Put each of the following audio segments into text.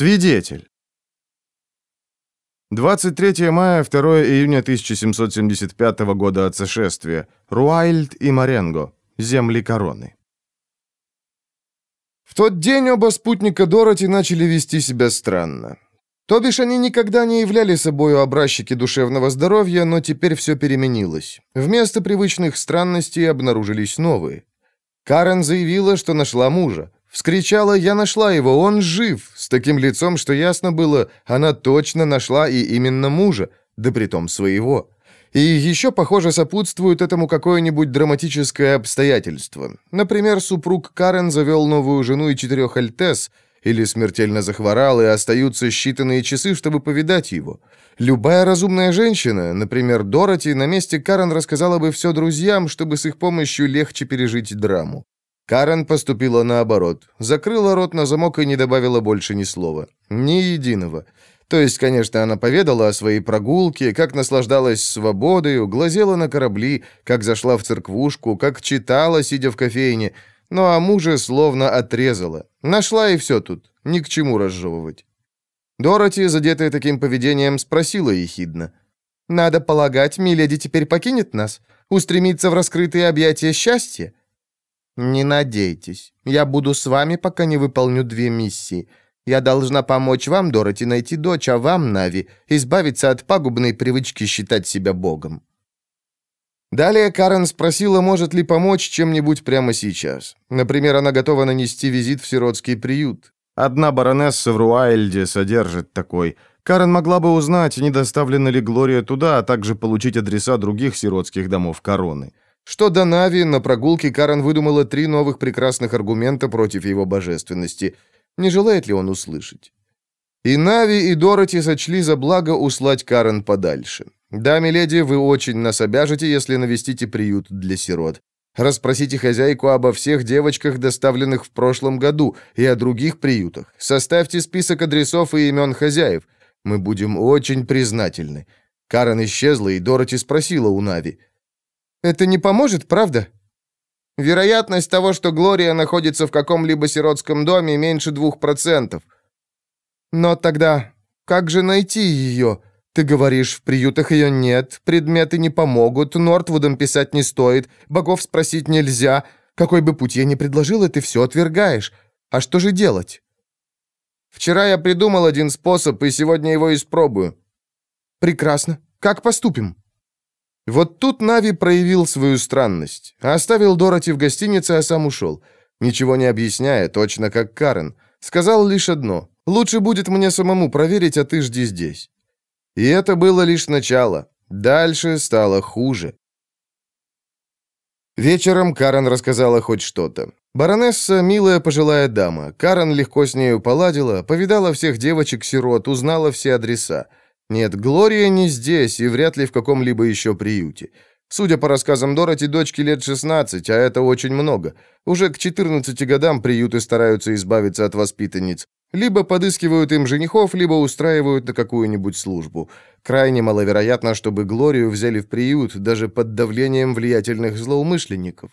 Свидетель. 23 мая, 2 июня 1775 года от сошествия. Руайльд и Маренго. Земли короны. В тот день оба спутника Дороти начали вести себя странно. То бишь они никогда не являли собою образчики душевного здоровья, но теперь все переменилось. Вместо привычных странностей обнаружились новые. Карен заявила, что нашла мужа. Вскричала «Я нашла его, он жив!» С таким лицом, что ясно было, она точно нашла и именно мужа, да притом своего. И еще, похоже, сопутствует этому какое-нибудь драматическое обстоятельство. Например, супруг Карен завел новую жену и четырех альтес, или смертельно захворал, и остаются считанные часы, чтобы повидать его. Любая разумная женщина, например, Дороти, на месте Карен рассказала бы все друзьям, чтобы с их помощью легче пережить драму. Карен поступила наоборот. Закрыла рот на замок и не добавила больше ни слова. Ни единого. То есть, конечно, она поведала о своей прогулке, как наслаждалась свободой, глазела на корабли, как зашла в церквушку, как читала, сидя в кофейне. Ну а мужа словно отрезала. Нашла и все тут. Ни к чему разжевывать. Дороти, задетая таким поведением, спросила ехидно. «Надо полагать, Миледи теперь покинет нас? Устремится в раскрытые объятия счастья?» «Не надейтесь. Я буду с вами, пока не выполню две миссии. Я должна помочь вам, Дороти, найти дочь, а вам, Нави, избавиться от пагубной привычки считать себя богом». Далее Карен спросила, может ли помочь чем-нибудь прямо сейчас. Например, она готова нанести визит в сиротский приют. Одна баронесса в Руайльде содержит такой. Карен могла бы узнать, не доставлена ли Глория туда, а также получить адреса других сиротских домов короны. Что до Нави, на прогулке Карен выдумала три новых прекрасных аргумента против его божественности. Не желает ли он услышать? И Нави, и Дороти сочли за благо услать Карен подальше. «Да, миледи, вы очень нас обяжете, если навестите приют для сирот. Расспросите хозяйку обо всех девочках, доставленных в прошлом году, и о других приютах. Составьте список адресов и имен хозяев. Мы будем очень признательны». Карен исчезла, и Дороти спросила у Нави. «Это не поможет, правда?» «Вероятность того, что Глория находится в каком-либо сиротском доме, меньше двух процентов». «Но тогда как же найти ее?» Ты говоришь, в приютах ее нет, предметы не помогут, Нортвудом писать не стоит, богов спросить нельзя. Какой бы путь я ни предложила, ты все отвергаешь. А что же делать? Вчера я придумал один способ, и сегодня его испробую. Прекрасно. Как поступим? Вот тут Нави проявил свою странность. Оставил Дороти в гостинице, а сам ушел. Ничего не объясняя, точно как Карен. Сказал лишь одно. «Лучше будет мне самому проверить, а ты жди здесь». И это было лишь начало. Дальше стало хуже. Вечером Карен рассказала хоть что-то. Баронесса – милая пожилая дама. Карен легко с нею поладила, повидала всех девочек-сирот, узнала все адреса. Нет, Глория не здесь и вряд ли в каком-либо еще приюте. Судя по рассказам Дороти, дочке лет 16, а это очень много. Уже к 14 годам приюты стараются избавиться от воспитанниц. Либо подыскивают им женихов, либо устраивают на какую-нибудь службу. Крайне маловероятно, чтобы Глорию взяли в приют, даже под давлением влиятельных злоумышленников.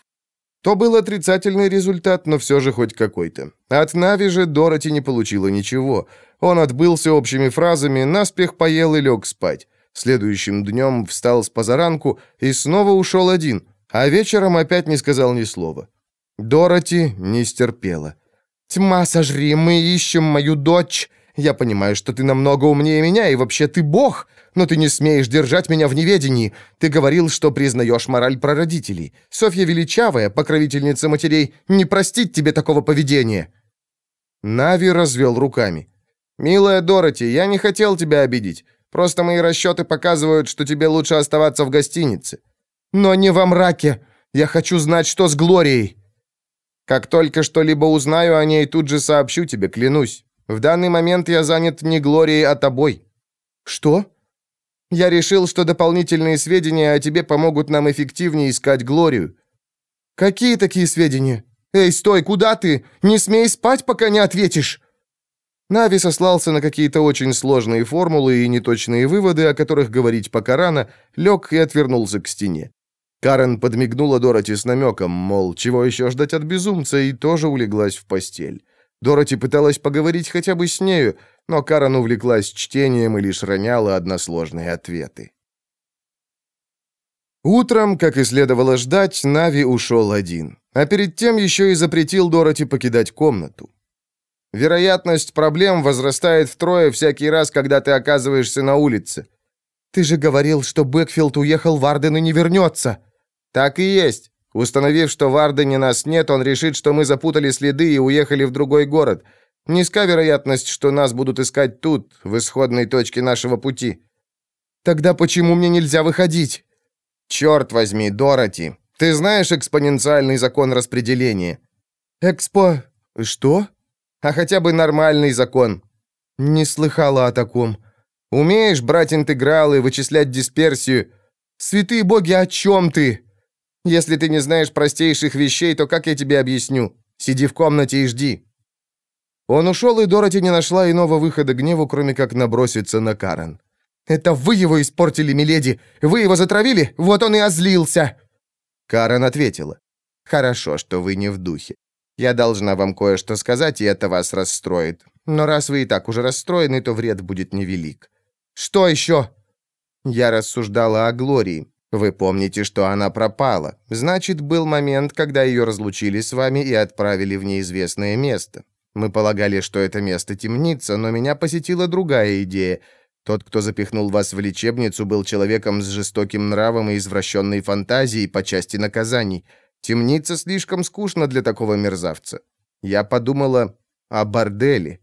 То был отрицательный результат, но все же хоть какой-то. От Нави же Дороти не получила ничего. Он отбылся общими фразами, наспех поел и лег спать. Следующим днем встал с позаранку и снова ушел один, а вечером опять не сказал ни слова. Дороти не стерпела. «Тьма, сожри, мы ищем мою дочь. Я понимаю, что ты намного умнее меня, и вообще ты бог, но ты не смеешь держать меня в неведении. Ты говорил, что признаешь мораль прародителей. Софья Величавая, покровительница матерей, не простит тебе такого поведения». Нави развел руками. «Милая Дороти, я не хотел тебя обидеть. Просто мои расчеты показывают, что тебе лучше оставаться в гостинице». «Но не во мраке. Я хочу знать, что с Глорией». Как только что-либо узнаю о ней, тут же сообщу тебе, клянусь. В данный момент я занят не Глорией, а тобой». «Что?» «Я решил, что дополнительные сведения о тебе помогут нам эффективнее искать Глорию». «Какие такие сведения? Эй, стой, куда ты? Не смей спать, пока не ответишь!» Нави сослался на какие-то очень сложные формулы и неточные выводы, о которых говорить пока рано, лег и отвернулся к стене. Карен подмигнула Дороти с намеком, мол, чего еще ждать от безумца, и тоже улеглась в постель. Дороти пыталась поговорить хотя бы с нею, но Карен увлеклась чтением и лишь роняла односложные ответы. Утром, как и следовало ждать, Нави ушел один, а перед тем еще и запретил Дороти покидать комнату. Вероятность проблем возрастает втрое всякий раз, когда ты оказываешься на улице. Ты же говорил, что Бэкфилд уехал в Арден и не вернется. Так и есть. Установив, что в Ардене нас нет, он решит, что мы запутали следы и уехали в другой город. Низка вероятность, что нас будут искать тут, в исходной точке нашего пути. Тогда почему мне нельзя выходить? Черт возьми, Дороти. Ты знаешь экспоненциальный закон распределения? Экспо... что? А хотя бы нормальный закон. Не слыхала о таком. Умеешь брать интегралы, вычислять дисперсию? Святые боги, о чем ты? Если ты не знаешь простейших вещей, то как я тебе объясню? Сиди в комнате и жди». Он ушел, и Дороти не нашла иного выхода гневу, кроме как наброситься на Карен. «Это вы его испортили, миледи! Вы его затравили? Вот он и озлился!» Карен ответила. «Хорошо, что вы не в духе. Я должна вам кое-что сказать, и это вас расстроит. Но раз вы и так уже расстроены, то вред будет невелик». «Что еще?» Я рассуждала о Глории. Вы помните, что она пропала. Значит, был момент, когда ее разлучили с вами и отправили в неизвестное место. Мы полагали, что это место темница, но меня посетила другая идея. Тот, кто запихнул вас в лечебницу, был человеком с жестоким нравом и извращенной фантазией по части наказаний. Темница слишком скучна для такого мерзавца. Я подумала о борделе.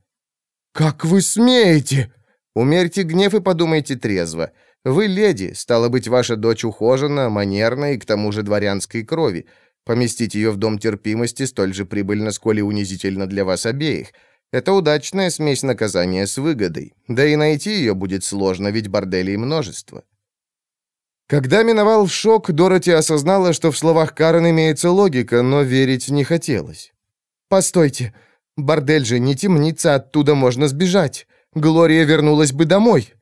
«Как вы смеете?» «Умерьте гнев и подумайте трезво. Вы леди, стало быть, ваша дочь ухожена, манерна и к тому же дворянской крови. Поместить ее в дом терпимости столь же прибыльно, сколь и унизительно для вас обеих. Это удачная смесь наказания с выгодой. Да и найти ее будет сложно, ведь борделей множество. Когда миновал шок, Дороти осознала, что в словах Карен имеется логика, но верить не хотелось. «Постойте, бордель же не темница, оттуда можно сбежать. Глория вернулась бы домой».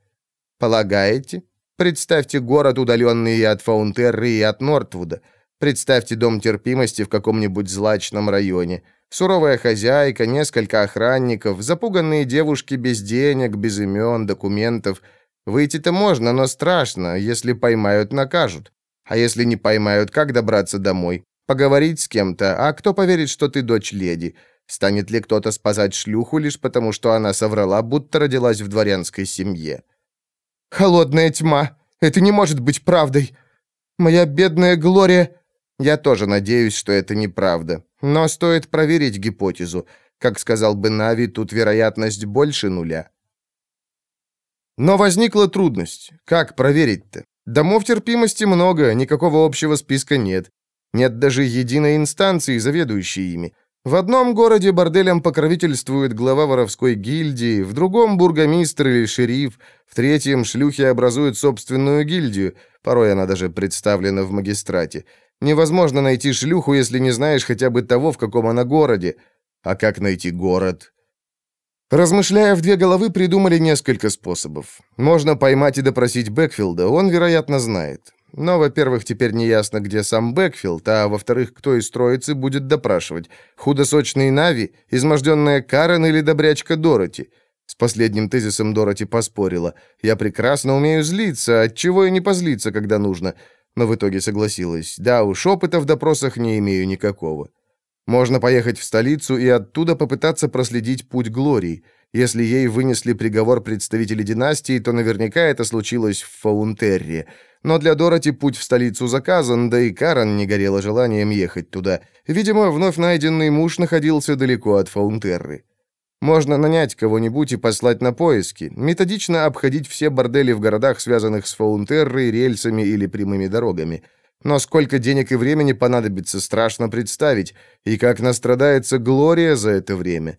«Полагаете?» Представьте город, удаленный и от Фаунтерры, и от Нортвуда. Представьте дом терпимости в каком-нибудь злачном районе. Суровая хозяйка, несколько охранников, запуганные девушки без денег, без имен, документов. Выйти-то можно, но страшно. Если поймают, накажут. А если не поймают, как добраться домой? Поговорить с кем-то? А кто поверит, что ты дочь леди? Станет ли кто-то спасать шлюху лишь потому, что она соврала, будто родилась в дворянской семье? Холодная тьма. Это не может быть правдой. Моя бедная Глория... Я тоже надеюсь, что это неправда. Но стоит проверить гипотезу. Как сказал бы Нави, тут вероятность больше нуля. Но возникла трудность. Как проверить-то? Домов терпимости много, никакого общего списка нет. Нет даже единой инстанции, заведующей ими. В одном городе борделям покровительствует глава воровской гильдии, в другом бургомистр или шериф, в третьем шлюхи образуют собственную гильдию, порой она даже представлена в магистрате. Невозможно найти шлюху, если не знаешь хотя бы того, в каком она городе. А как найти город? Размышляя в две головы, придумали несколько способов. Можно поймать и допросить Бэкфилда, он, вероятно, знает. Но, во-первых, теперь не ясно, где сам Бэкфилд, а во-вторых, кто из троицы будет допрашивать. Худосочный Нави, изможденная Карен или добрячка Дороти. С последним тезисом Дороти поспорила. «Я прекрасно умею злиться, отчего и не позлиться, когда нужно». Но в итоге согласилась. «Да уж, опыта в допросах не имею никакого». Можно поехать в столицу и оттуда попытаться проследить путь Глории. Если ей вынесли приговор представители династии, то наверняка это случилось в Фаунтерре. Но для Дороти путь в столицу заказан, да и Карен не горела желанием ехать туда. Видимо, вновь найденный муж находился далеко от Фаунтерры. Можно нанять кого-нибудь и послать на поиски, методично обходить все бордели в городах, связанных с Фаунтеррой, рельсами или прямыми дорогами. Но сколько денег и времени понадобится, страшно представить, и как настрадается Глория за это время.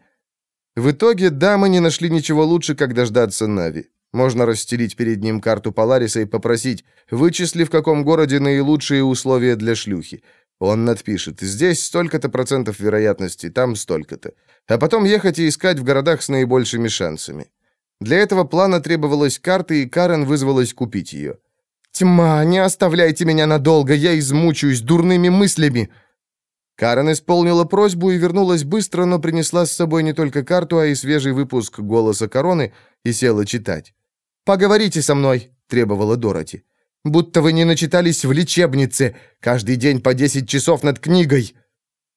В итоге дамы не нашли ничего лучше, как дождаться Нави. Можно расстелить перед ним карту Полариса и попросить, вычисли, в каком городе наилучшие условия для шлюхи. Он надпишет, здесь столько-то процентов вероятности, там столько-то. А потом ехать и искать в городах с наибольшими шансами. Для этого плана требовалась карта, и Карен вызвалась купить ее. «Тьма, не оставляйте меня надолго, я измучаюсь дурными мыслями!» Карен исполнила просьбу и вернулась быстро, но принесла с собой не только карту, а и свежий выпуск «Голоса короны» и села читать. «Поговорите со мной», — требовала Дороти. «Будто вы не начитались в лечебнице, каждый день по 10 часов над книгой».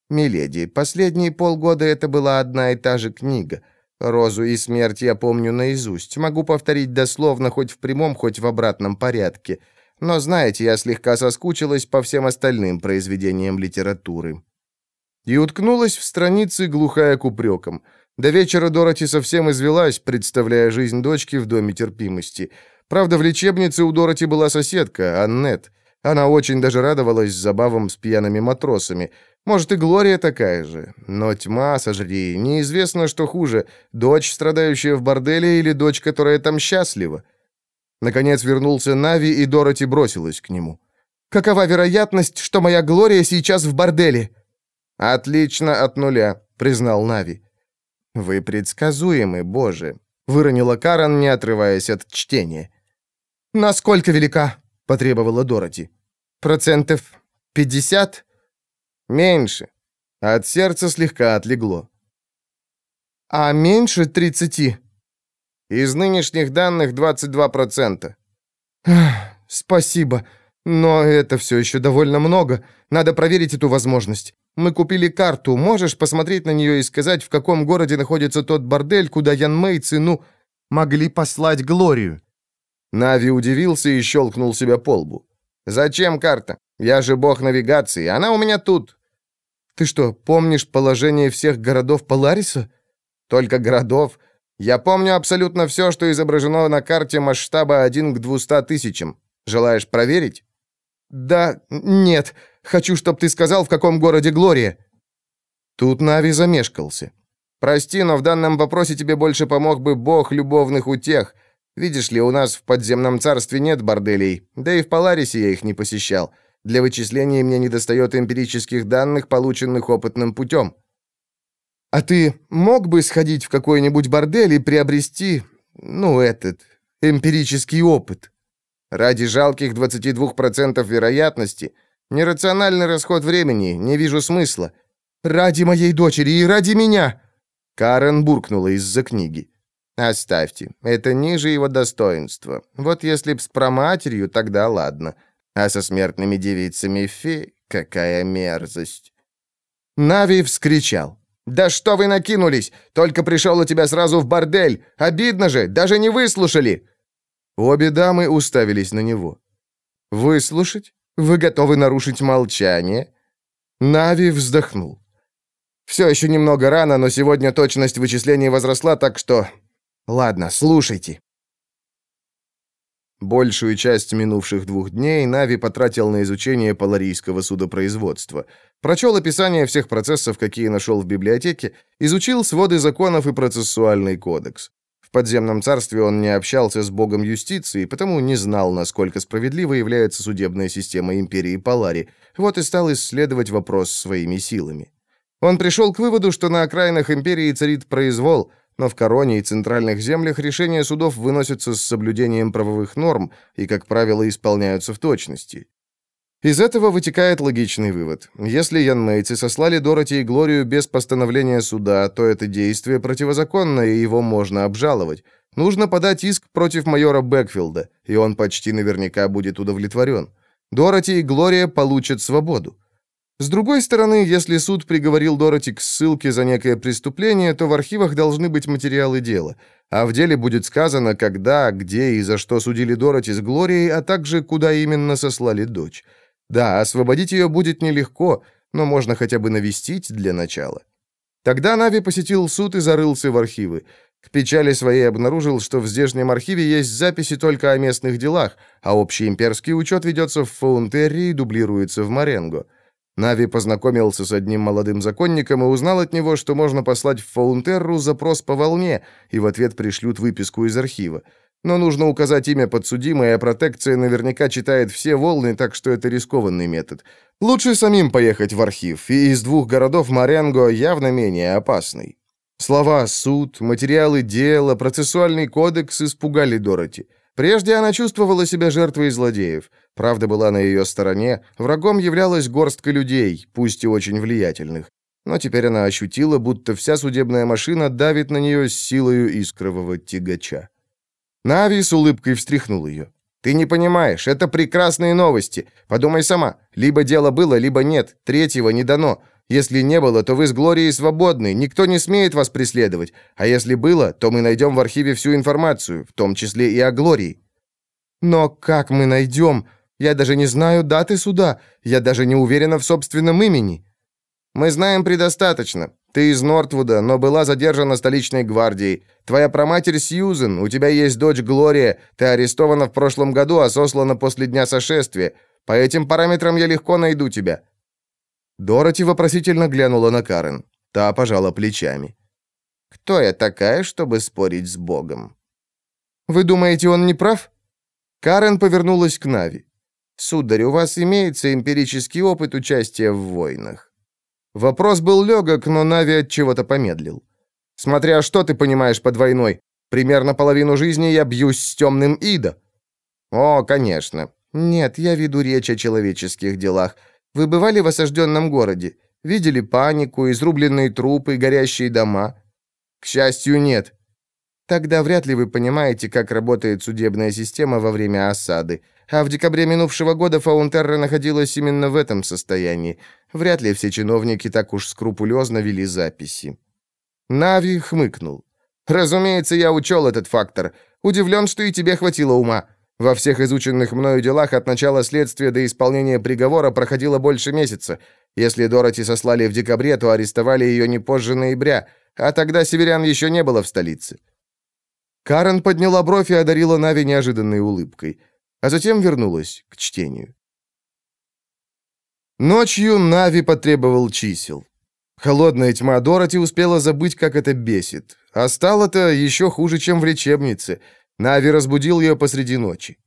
«Миледи, последние полгода это была одна и та же книга. Розу и смерть я помню наизусть. Могу повторить дословно хоть в прямом, хоть в обратном порядке. Но, знаете, я слегка соскучилась по всем остальным произведениям литературы». И уткнулась в страницы, глухая к упрекам. До вечера Дороти совсем извелась, представляя жизнь дочки в доме терпимости. Правда, в лечебнице у Дороти была соседка, Аннет. Она очень даже радовалась забавам с пьяными матросами. Может, и Глория такая же. Но тьма, сожри, неизвестно, что хуже, дочь, страдающая в борделе, или дочь, которая там счастлива. Наконец вернулся Нави, и Дороти бросилась к нему. «Какова вероятность, что моя Глория сейчас в борделе?» «Отлично от нуля», — признал Нави. «Вы предсказуемы, Боже», — выронила Карен, не отрываясь от чтения. «Насколько велика?» — потребовала Дороти. «Процентов пятьдесят?» «Меньше». От сердца слегка отлегло. «А меньше тридцати?» «Из нынешних данных 22%. «Спасибо, но это все еще довольно много. Надо проверить эту возможность. Мы купили карту. Можешь посмотреть на нее и сказать, в каком городе находится тот бордель, куда Ян Мэйцы, ну, могли послать Глорию?» Нави удивился и щелкнул себя по лбу. «Зачем карта? Я же бог навигации, она у меня тут». «Ты что, помнишь положение всех городов Полариса?» «Только городов? Я помню абсолютно все, что изображено на карте масштаба 1 к 200 тысячам. Желаешь проверить?» «Да, нет. Хочу, чтобы ты сказал, в каком городе Глория». Тут Нави замешкался. «Прости, но в данном вопросе тебе больше помог бы бог любовных утех. Видишь ли, у нас в подземном царстве нет борделей, да и в Поларисе я их не посещал. Для вычислений мне недостает эмпирических данных, полученных опытным путем». «А ты мог бы сходить в какой-нибудь бордель и приобрести, ну, этот, эмпирический опыт?» Ради жалких 22% вероятности – Нерациональный расход времени, не вижу смысла. Ради моей дочери и ради меня!» Карен буркнула из-за книги. «Оставьте, это ниже его достоинства. Вот если б с проматерью, тогда ладно. А со смертными девицами фей, какая мерзость!» Нави вскричал. «Да что вы накинулись? Только пришел у тебя сразу в бордель. Обидно же, даже не выслушали!» Обе дамы уставились на него. «Выслушать? Вы готовы нарушить молчание?» Нави вздохнул. «Все еще немного рано, но сегодня точность вычислений возросла, так что... Ладно, слушайте». Большую часть минувших двух дней Нави потратил на изучение поларийского судопроизводства. Прочел описание всех процессов, какие нашел в библиотеке, изучил своды законов и процессуальный кодекс. В подземном царстве он не общался с богом юстиции, потому не знал, насколько справедлива является судебная система империи Полари, вот и стал исследовать вопрос своими силами. Он пришел к выводу, что на окраинах империи царит произвол, но в Короне и центральных землях решения судов выносятся с соблюдением правовых норм и, как правило, исполняются в точности. Из этого вытекает логичный вывод. Если янмейцы сослали Дороти и Глорию без постановления суда, то это действие противозаконно, и его можно обжаловать. Нужно подать иск против майора Бэкфилда, и он почти наверняка будет удовлетворен. Дороти и Глория получат свободу. С другой стороны, если суд приговорил Дороти к ссылке за некое преступление, то в архивах должны быть материалы дела, а в деле будет сказано, когда, где и за что судили Дороти с Глорией, а также куда именно сослали дочь. Да, освободить ее будет нелегко, но можно хотя бы навестить для начала. Тогда Нави посетил суд и зарылся в архивы. К печали своей обнаружил, что в здешнем архиве есть записи только о местных делах, а общий имперский учет ведется в Фаунтерре и дублируется в Маренго. Нави познакомился с одним молодым законником и узнал от него, что можно послать в Фаунтерру запрос по волне, и в ответ пришлют выписку из архива. Но нужно указать имя подсудимой, а протекция наверняка читает все волны, так что это рискованный метод. Лучше самим поехать в архив, и из двух городов Маренго явно менее опасный. Слова «суд», материалы дела, процессуальный кодекс испугали Дороти. Прежде она чувствовала себя жертвой злодеев. Правда была на ее стороне, врагом являлась горстка людей, пусть и очень влиятельных. Но теперь она ощутила, будто вся судебная машина давит на нее с силою искрового тягача. Нави с улыбкой встряхнул ее. «Ты не понимаешь, это прекрасные новости. Подумай сама. Либо дело было, либо нет. Третьего не дано. Если не было, то вы с Глорией свободны, никто не смеет вас преследовать. А если было, то мы найдем в архиве всю информацию, в том числе и о Глории». «Но как мы найдем? Я даже не знаю даты суда. Я даже не уверена в собственном имени». «Мы знаем предостаточно. Ты из Нортвуда, но была задержана столичной гвардией. Твоя проматерь Сьюзен, у тебя есть дочь Глория. Ты арестована в прошлом году, а сослана после дня сошествия. По этим параметрам я легко найду тебя». Дороти вопросительно глянула на Карен. Та пожала плечами. «Кто я такая, чтобы спорить с Богом?» «Вы думаете, он не прав?» Карен повернулась к Нави. «Сударь, у вас имеется эмпирический опыт участия в войнах?» Вопрос был легок, но Нави от чего-то помедлил. «Смотря что ты понимаешь под войной. Примерно половину жизни я бьюсь с темным Ида». «О, конечно. Нет, я веду речь о человеческих делах. Вы бывали в осажденном городе? Видели панику, изрубленные трупы, горящие дома?» «К счастью, нет. Тогда вряд ли вы понимаете, как работает судебная система во время осады. А в декабре минувшего года Фаунтерра находилась именно в этом состоянии. Вряд ли все чиновники так уж скрупулезно вели записи. Нави хмыкнул. «Разумеется, я учел этот фактор. Удивлен, что и тебе хватило ума. Во всех изученных мною делах от начала следствия до исполнения приговора проходило больше месяца. Если Дороти сослали в декабре, то арестовали ее не позже ноября, а тогда северян еще не было в столице». Карен подняла бровь и одарила Нави неожиданной улыбкой а затем вернулась к чтению. Ночью Нави потребовал чисел. Холодная тьма Дороти успела забыть, как это бесит. А стало-то еще хуже, чем в лечебнице. Нави разбудил ее посреди ночи.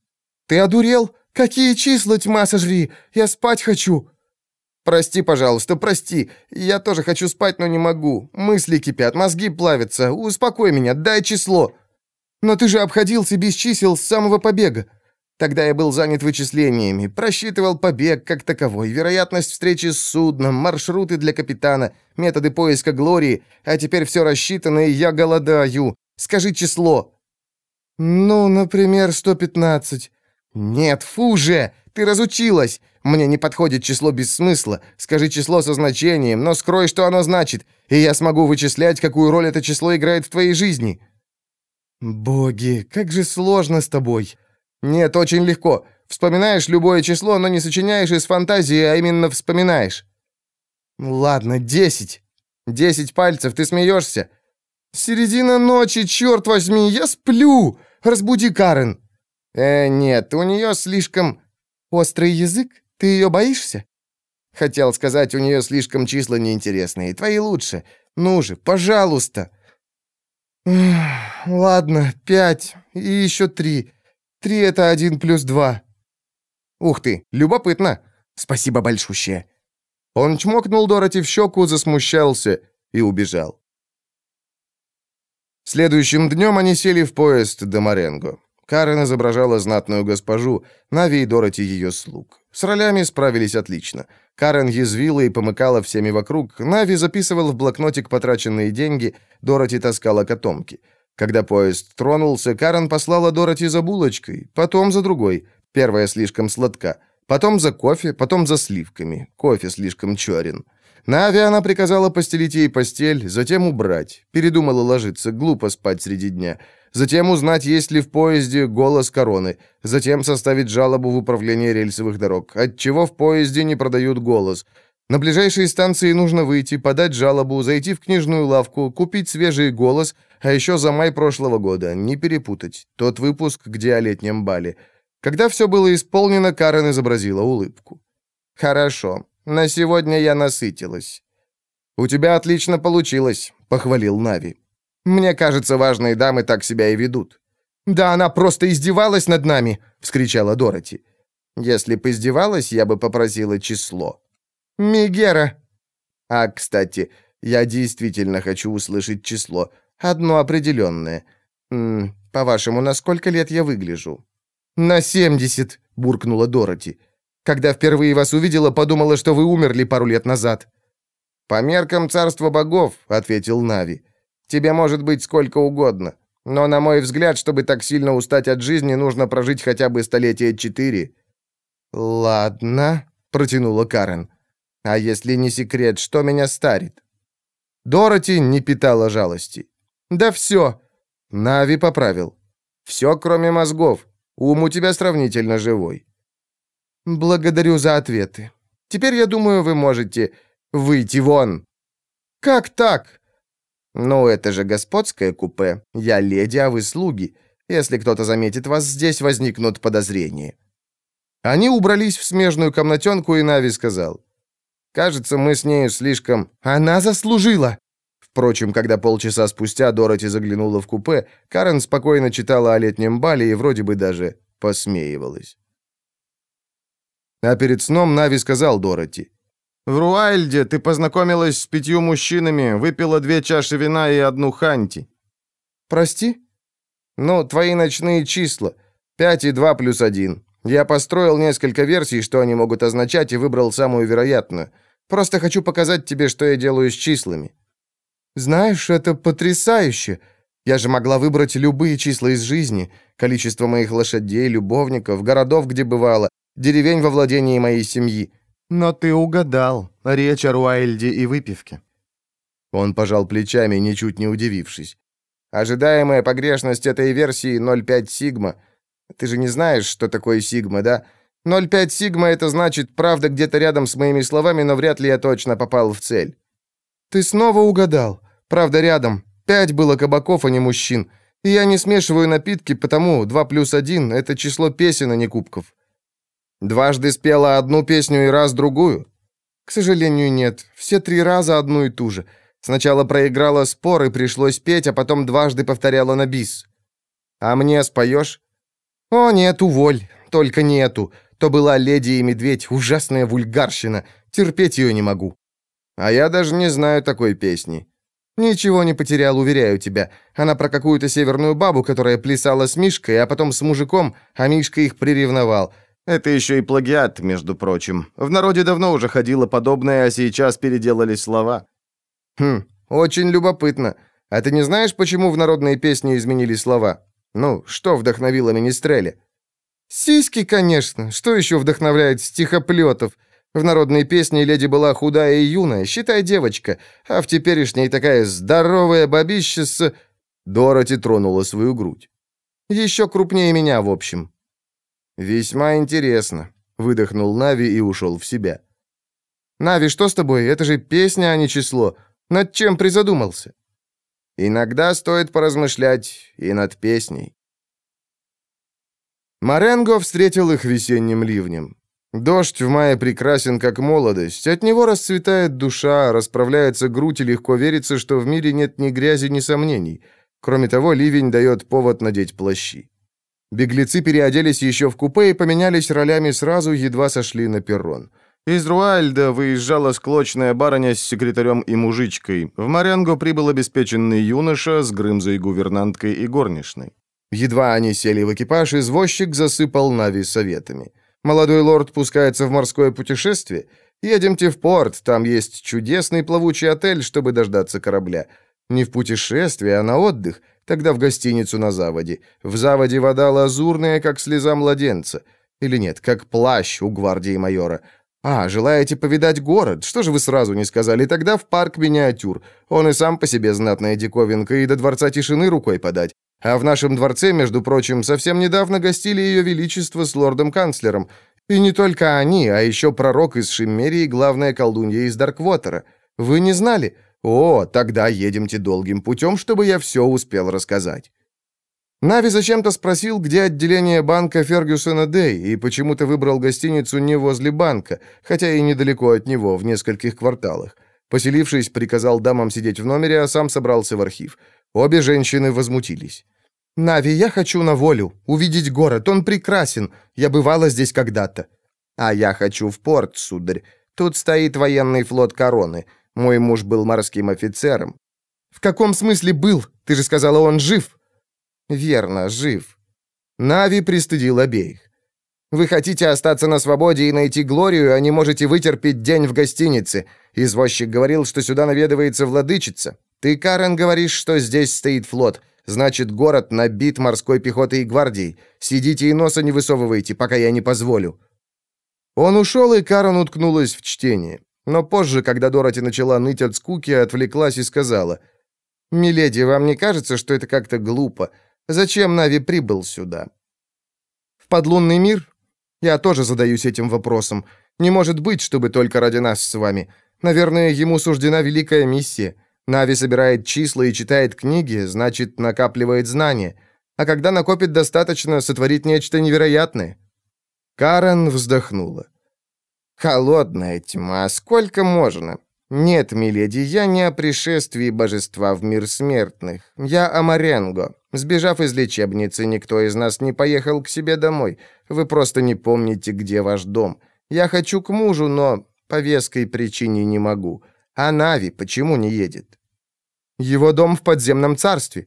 «Ты одурел? Какие числа, тьма сожри! Я спать хочу!» «Прости, пожалуйста, прости. Я тоже хочу спать, но не могу. Мысли кипят, мозги плавятся. Успокой меня, дай число». «Но ты же обходился без чисел с самого побега. Тогда я был занят вычислениями, просчитывал побег как таковой, вероятность встречи с судном, маршруты для капитана, методы поиска Глории, а теперь все рассчитано, и я голодаю. Скажи число». «Ну, например, 115». «Нет, фу же! Ты разучилась! Мне не подходит число без смысла. Скажи число со значением, но скрой, что оно значит, и я смогу вычислять, какую роль это число играет в твоей жизни». «Боги, как же сложно с тобой!» «Нет, очень легко. Вспоминаешь любое число, но не сочиняешь из фантазии, а именно вспоминаешь». «Ладно, десять». «Десять пальцев, ты смеешься?» «Середина ночи, черт возьми, я сплю! Разбуди Карен!» «Э, нет, у нее слишком...» «Острый язык? Ты ее боишься?» «Хотел сказать, у нее слишком числа неинтересные. Твои лучше. Ну же, пожалуйста!» «Ладно, пять и еще три. Три — это один плюс два». «Ух ты, любопытно. Спасибо большущее». Он чмокнул Дороти в щеку, засмущался и убежал. Следующим днем они сели в поезд до Маренго. Карен изображала знатную госпожу, Нави и Дороти ее слуг. С ролями справились отлично. Карен язвила и помыкала всеми вокруг, Нави записывал в блокнотик потраченные деньги, Дороти таскала котомки. Когда поезд тронулся, Карен послала Дороти за булочкой, потом за другой. Первая слишком сладка. Потом за кофе, потом за сливками. Кофе слишком черен. На авиа она приказала постелить ей постель, затем убрать. Передумала ложиться, глупо спать среди дня. Затем узнать, есть ли в поезде голос короны. Затем составить жалобу в управление рельсовых дорог. Отчего в поезде не продают голос. На ближайшие станции нужно выйти, подать жалобу, зайти в книжную лавку, купить свежий голос — а еще за май прошлого года, не перепутать, тот выпуск, где о летнем бале. Когда все было исполнено, Карен изобразила улыбку. «Хорошо, на сегодня я насытилась». «У тебя отлично получилось», — похвалил Нави. «Мне кажется, важные дамы так себя и ведут». «Да она просто издевалась над нами!» — вскричала Дороти. «Если бы издевалась, я бы попросила число». «Мегера!» «А, кстати, я действительно хочу услышать число. Одно определенное. По-вашему, на сколько лет я выгляжу?» «На семьдесят», — буркнула Дороти. «Когда впервые вас увидела, подумала, что вы умерли пару лет назад». «По меркам царства богов», — ответил Нави. «Тебе может быть сколько угодно. Но, на мой взгляд, чтобы так сильно устать от жизни, нужно прожить хотя бы столетия четыре». «Ладно», — протянула Карен. «А если не секрет, что меня старит?» Дороти не питала жалости. «Да все!» Нави поправил. «Все, кроме мозгов. Ум у тебя сравнительно живой». «Благодарю за ответы. Теперь, я думаю, вы можете выйти вон». «Как так?» «Ну, это же господское купе. Я леди, а вы слуги. Если кто-то заметит вас здесь, возникнут подозрения». Они убрались в смежную комнатенку, и Нави сказал. «Кажется, мы с нею слишком...» «Она заслужила!» Впрочем, когда полчаса спустя Дороти заглянула в купе, Карен спокойно читала о летнем бале и вроде бы даже посмеивалась. А перед сном Нави сказал Дороти. «В Руайльде ты познакомилась с пятью мужчинами, выпила две чаши вина и одну ханти». «Прости?» «Ну, твои ночные числа. Пять и два плюс один. Я построил несколько версий, что они могут означать, и выбрал самую вероятную. Просто хочу показать тебе, что я делаю с числами». «Знаешь, это потрясающе. Я же могла выбрать любые числа из жизни. Количество моих лошадей, любовников, городов, где бывало, деревень во владении моей семьи. Но ты угадал. Речь о Руайльде и выпивке». Он пожал плечами, ничуть не удивившись. «Ожидаемая погрешность этой версии 0,5 сигма. Ты же не знаешь, что такое сигма, да? 0,5 сигма — это значит, правда где-то рядом с моими словами, но вряд ли я точно попал в цель». «Ты снова угадал. Правда, рядом. Пять было кабаков, а не мужчин. И я не смешиваю напитки, потому 2 плюс 1 — это число песен, а не кубков». «Дважды спела одну песню и раз другую?» «К сожалению, нет. Все три раза одну и ту же. Сначала проиграла спор и пришлось петь, а потом дважды повторяла на бис». «А мне споешь?» «О, нет, уволь. Только не эту. То была «Леди и медведь», ужасная вульгарщина. Терпеть ее не могу». «А я даже не знаю такой песни». «Ничего не потерял, уверяю тебя. Она про какую-то северную бабу, которая плясала с Мишкой, а потом с мужиком, а Мишка их приревновал. Это еще и плагиат, между прочим. В народе давно уже ходило подобное, а сейчас переделались слова. Хм, очень любопытно. А ты не знаешь, почему в народные песни изменили слова? Ну, что вдохновило Министреля? Сиськи, конечно. Что еще вдохновляет стихоплетов? В народной песне леди была худая и юная, считай девочка, а в теперешней такая здоровая бабища с... Дороти тронула свою грудь. Еще крупнее меня, в общем. «Весьма интересно», — выдохнул Нави и ушел в себя. «Нави, что с тобой? Это же песня, а не число. Над чем призадумался?» «Иногда стоит поразмышлять и над песней». Маренго встретил их весенним ливнем. Дождь в мае прекрасен, как молодость. От него расцветает душа, расправляется грудь, и легко верится, что в мире нет ни грязи, ни сомнений. Кроме того, ливень дает повод надеть плащи. Беглецы переоделись еще в купе и поменялись ролями сразу, едва сошли на перрон. Из Руальда выезжала склочная барыня с секретарем и мужичкой. В Маренго прибыл обеспеченный юноша с грымзой гувернанткой и горничной. Едва они сели в экипаж, извозчик засыпал Нави советами. «Молодой лорд пускается в морское путешествие? Едемте в порт, там есть чудесный плавучий отель, чтобы дождаться корабля. Не в путешествие, а на отдых. Тогда в гостиницу на заводе. В заводе вода лазурная, как слеза младенца. Или нет, как плащ у гвардии майора. А, желаете повидать город? Что же вы сразу не сказали? Тогда в парк миниатюр. Он и сам по себе знатная диковинка, и до дворца тишины рукой подать. А в нашем дворце, между прочим, совсем недавно гостили ее величество с лордом-канцлером. И не только они, а еще пророк из Шиммерии и главная колдунья из Дарквотера. Вы не знали? «О, тогда едемте долгим путем, чтобы я все успел рассказать». Нави зачем-то спросил, где отделение банка Фергюсона Дэй, и почему-то выбрал гостиницу не возле банка, хотя и недалеко от него, в нескольких кварталах. Поселившись, приказал дамам сидеть в номере, а сам собрался в архив. Обе женщины возмутились. «Нави, я хочу на волю, увидеть город, он прекрасен, я бывала здесь когда-то». «А я хочу в порт, сударь, тут стоит военный флот короны». Мой муж был морским офицером». «В каком смысле был? Ты же сказала, он жив». «Верно, жив». Нави пристыдил обеих. «Вы хотите остаться на свободе и найти Глорию, а не можете вытерпеть день в гостинице. Извозчик говорил, что сюда наведывается владычица. Ты, Карен, говоришь, что здесь стоит флот. Значит, город набит морской пехотой и гвардией. Сидите и носа не высовывайте, пока я не позволю». Он ушел, и Карен уткнулась в чтение. Но позже, когда Дороти начала ныть от скуки, отвлеклась и сказала, «Миледи, вам не кажется, что это как-то глупо? Зачем Нави прибыл сюда?» «В подлунный мир?» Я тоже задаюсь этим вопросом. Не может быть, чтобы только ради нас с вами. Наверное, ему суждена великая миссия. Нави собирает числа и читает книги, значит, накапливает знания. А когда накопит достаточно, сотворит нечто невероятное. Карен вздохнула. «Холодная тьма, сколько можно? Нет, миледи, я не о пришествии божества в мир смертных. Я о Маренго. Сбежав из лечебницы, никто из нас не поехал к себе домой. Вы просто не помните, где ваш дом. Я хочу к мужу, но по веской причине не могу. А Нави почему не едет? Его дом в подземном царстве.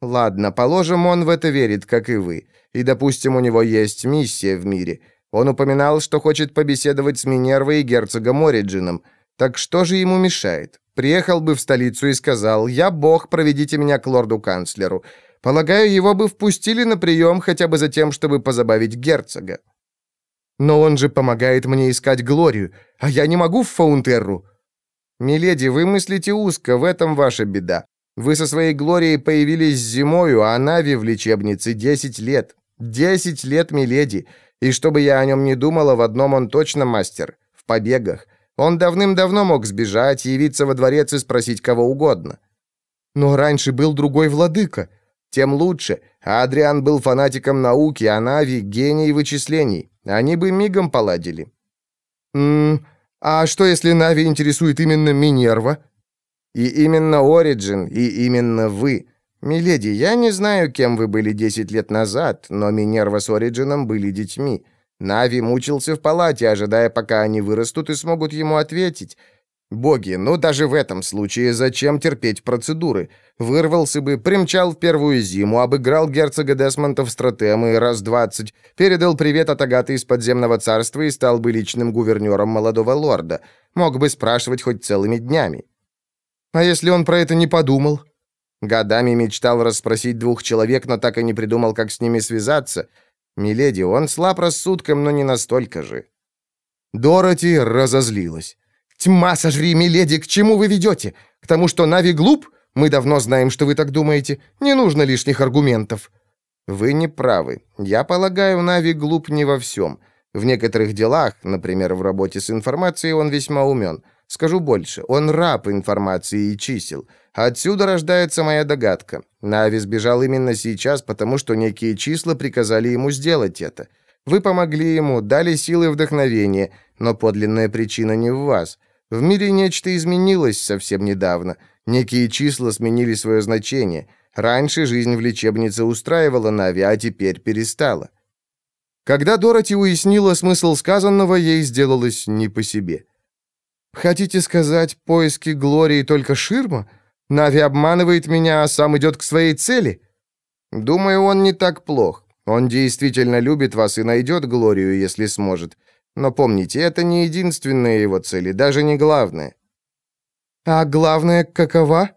Ладно, положим, он в это верит, как и вы. И, допустим, у него есть миссия в мире. Он упоминал, что хочет побеседовать с Минервой и герцогом Ориджином. Так что же ему мешает? Приехал бы в столицу и сказал, «Я бог, проведите меня к лорду-канцлеру». Полагаю, его бы впустили на прием хотя бы за тем, чтобы позабавить герцога. Но он же помогает мне искать Глорию, а я не могу в Фаунтерру. «Миледи, вы мыслите узко, в этом ваша беда. Вы со своей Глорией появились зимою, а Нави в лечебнице 10 лет. 10 лет, миледи. И чтобы я о нем не думала, в одном он точно мастер. В побегах. Он давным-давно мог сбежать, явиться во дворец и спросить кого угодно. Но раньше был другой владыка. Тем лучше. Адриан был фанатиком науки, а Нави — гений вычислений. Они бы мигом поладили. «Ммм, а что, если Нави интересует именно Минерва? И именно Ориджин, и именно вы. Миледи, я не знаю, кем вы были 10 лет назад, но Минерва с Ориджином были детьми. Нави мучился в палате, ожидая, пока они вырастут и смогут ему ответить. Боги, ну даже в этом случае зачем терпеть процедуры? Вырвался бы, примчал в первую зиму, обыграл герцога Десмонта в стратемы раз двадцать, передал привет от Агаты из подземного царства и стал бы личным гувернером молодого лорда. Мог бы спрашивать хоть целыми днями. А если он про это не подумал? Годами мечтал расспросить двух человек, но так и не придумал, как с ними связаться. Миледи, он слаб рассудком, но не настолько же. Дороти разозлилась. «Тьма, сожри, миледи, к чему вы ведете? К тому, что Нави глуп? Мы давно знаем, что вы так думаете. Не нужно лишних аргументов». «Вы не правы. Я полагаю, Нави глуп не во всем. В некоторых делах, например, в работе с информацией, он весьма умен. Скажу больше, он раб информации и чисел. Отсюда рождается моя догадка. Нави сбежал именно сейчас, потому что некие числа приказали ему сделать это. Вы помогли ему, дали силы и вдохновение, но подлинная причина не в вас. В мире нечто изменилось совсем недавно. Некие числа сменили свое значение. Раньше жизнь в лечебнице устраивала Нави, а теперь перестала. Когда Дороти уяснила смысл сказанного, ей сделалось не по себе. «Хотите сказать, поиски Глории только ширма? Нави обманывает меня, а сам идет к своей цели?» «Думаю, он не так плох. Он действительно любит вас и найдет Глорию, если сможет. Но помните, это не единственная его цель, и даже не главная. А главное, какова?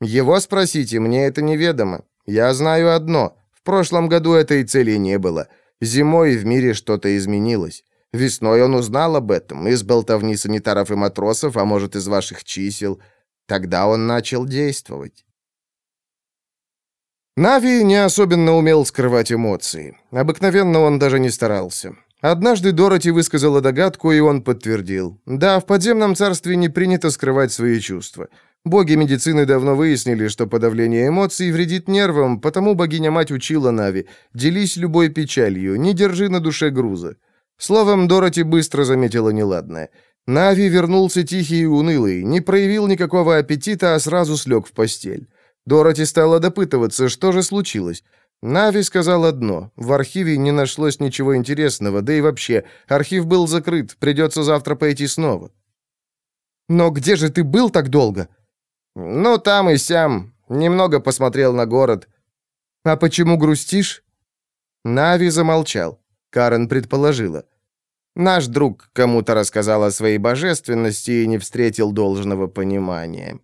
Его спросите, мне это неведомо. Я знаю одно. В прошлом году этой цели не было. Зимой в мире что-то изменилось. Весной он узнал об этом, из болтовни санитаров и матросов, а может, из ваших чисел. Тогда он начал действовать. Нави не особенно умел скрывать эмоции. Обыкновенно он даже не старался. Однажды Дороти высказала догадку, и он подтвердил. Да, в подземном царстве не принято скрывать свои чувства. Боги медицины давно выяснили, что подавление эмоций вредит нервам, потому богиня-мать учила Нави. Делись любой печалью, не держи на душе груза. Словом, Дороти быстро заметила неладное. Нави вернулся тихий и унылый, не проявил никакого аппетита, а сразу слег в постель. Дороти стала допытываться, что же случилось. Нави сказал одно. В архиве не нашлось ничего интересного, да и вообще, архив был закрыт, придется завтра пойти снова. «Но где же ты был так долго?» «Ну, там и сям. Немного посмотрел на город». «А почему грустишь?» Нави замолчал. Карен предположила. «Наш друг кому-то рассказал о своей божественности и не встретил должного понимания».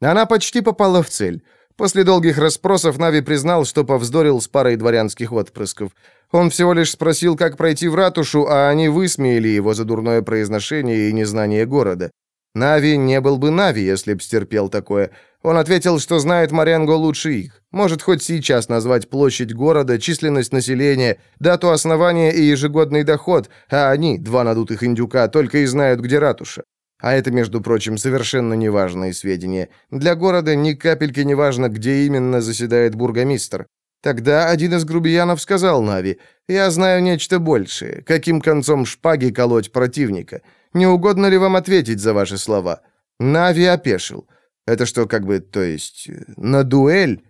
Она почти попала в цель. После долгих расспросов Нави признал, что повздорил с парой дворянских отпрысков. Он всего лишь спросил, как пройти в ратушу, а они высмеяли его за дурное произношение и незнание города. Нави не был бы Нави, если б стерпел такое. Он ответил, что знает Маренго лучше их. Может хоть сейчас назвать площадь города, численность населения, дату основания и ежегодный доход, а они, два надутых индюка, только и знают, где ратуша. А это, между прочим, совершенно неважные сведения. Для города ни капельки не важно, где именно заседает бургомистр. Тогда один из грубиянов сказал Нави, «Я знаю нечто большее. Каким концом шпаги колоть противника? Не угодно ли вам ответить за ваши слова?» Нави опешил. «Это что, как бы, то есть, на дуэль?»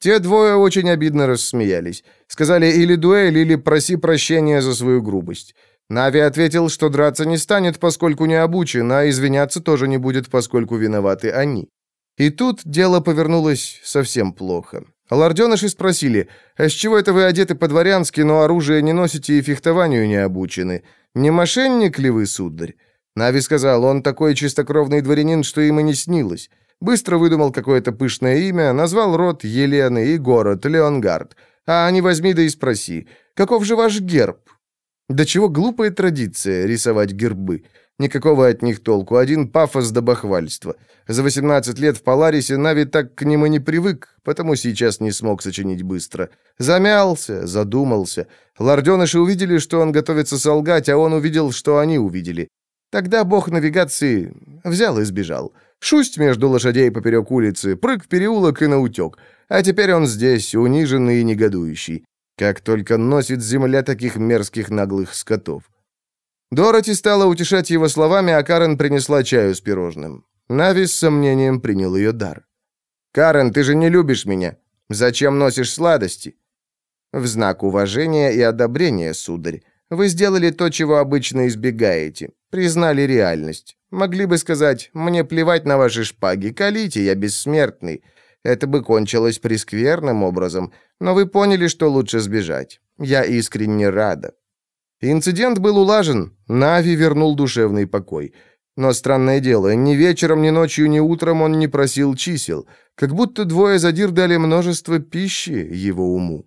Те двое очень обидно рассмеялись. Сказали или дуэль, или проси прощения за свою грубость. Нави ответил, что драться не станет, поскольку не обучен, а извиняться тоже не будет, поскольку виноваты они. И тут дело повернулось совсем плохо. Лорденыши спросили, а с чего это вы одеты по-дворянски, но оружие не носите и фехтованию не обучены? Не мошенник ли вы, сударь? Нави сказал, он такой чистокровный дворянин, что и не снилось. Быстро выдумал какое-то пышное имя, назвал род Елены и город Леонгард. А не возьми да и спроси, каков же ваш герб? Да чего глупая традиция рисовать гербы. Никакого от них толку, один пафос до бахвальства. За 18 лет в Поларисе Нави так к ним и не привык, потому сейчас не смог сочинить быстро. Замялся, задумался. Лорденыши увидели, что он готовится солгать, а он увидел, что они увидели. Тогда бог навигации взял и сбежал. Шусть между лошадей поперек улицы, прыг в переулок и наутек. А теперь он здесь, униженный и негодующий. Как только носит земля таких мерзких наглых скотов. Дороти стала утешать его словами, а Карен принесла чаю с пирожным. Нави с сомнением принял ее дар. «Карен, ты же не любишь меня. Зачем носишь сладости?» «В знак уважения и одобрения, сударь. Вы сделали то, чего обычно избегаете. Признали реальность. Могли бы сказать, мне плевать на ваши шпаги, колите, я бессмертный. Это бы кончилось прескверным образом, но вы поняли, что лучше сбежать. Я искренне рада». Инцидент был улажен, Нави вернул душевный покой. Но странное дело, ни вечером, ни ночью, ни утром он не просил чисел, как будто двое задир дали множество пищи его уму.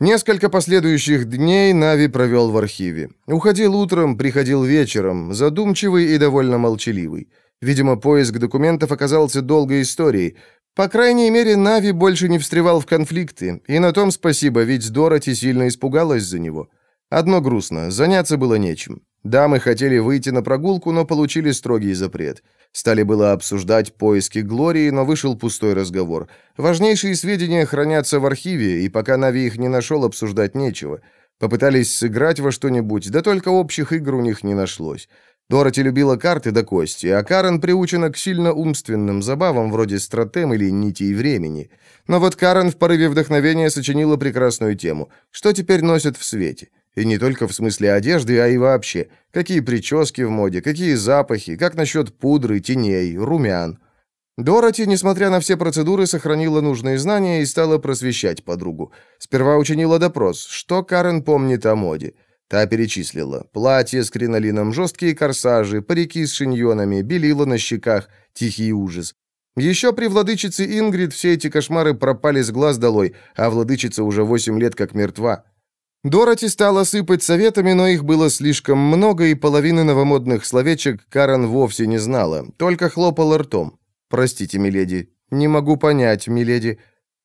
Несколько последующих дней Нави провел в архиве. Уходил утром, приходил вечером, задумчивый и довольно молчаливый. Видимо, поиск документов оказался долгой историей. По крайней мере, Нави больше не встревал в конфликты, и на том спасибо, ведь Дороти сильно испугалась за него. Одно грустно, заняться было нечем. Дамы хотели выйти на прогулку, но получили строгий запрет. Стали было обсуждать поиски Глории, но вышел пустой разговор. Важнейшие сведения хранятся в архиве, и пока Нави их не нашел, обсуждать нечего. Попытались сыграть во что-нибудь, да только общих игр у них не нашлось. Дороти любила карты до кости, а Карен приучена к сильно умственным забавам вроде стратем или нитей времени. Но вот Карен в порыве вдохновения сочинила прекрасную тему. Что теперь носят в свете? И не только в смысле одежды, а и вообще. Какие прически в моде, какие запахи, как насчет пудры, теней, румян. Дороти, несмотря на все процедуры, сохранила нужные знания и стала просвещать подругу. Сперва учинила допрос, что Карен помнит о моде. Та перечислила. Платье с кринолином, жесткие корсажи, парики с шиньонами, белила на щеках, тихий ужас. Еще при владычице Ингрид все эти кошмары пропали с глаз долой, а владычица уже восемь лет как мертва. Дороти стала сыпать советами, но их было слишком много, и половины новомодных словечек Карен вовсе не знала, только хлопала ртом. «Простите, миледи, не могу понять, миледи».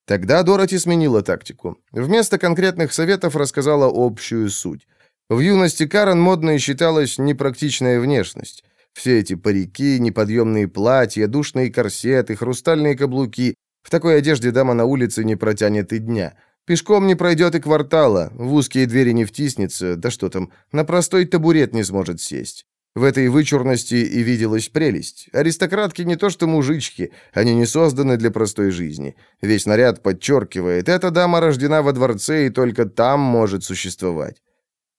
Тогда Дороти сменила тактику. Вместо конкретных советов рассказала общую суть. В юности Карен модной считалась непрактичная внешность. Все эти парики, неподъемные платья, душные корсеты, хрустальные каблуки. В такой одежде дама на улице не протянет и дня. Пешком не пройдет и квартала, в узкие двери не втиснется, да что там, на простой табурет не сможет сесть. В этой вычурности и виделась прелесть. Аристократки не то что мужички, они не созданы для простой жизни. Весь наряд подчеркивает, эта дама рождена во дворце и только там может существовать.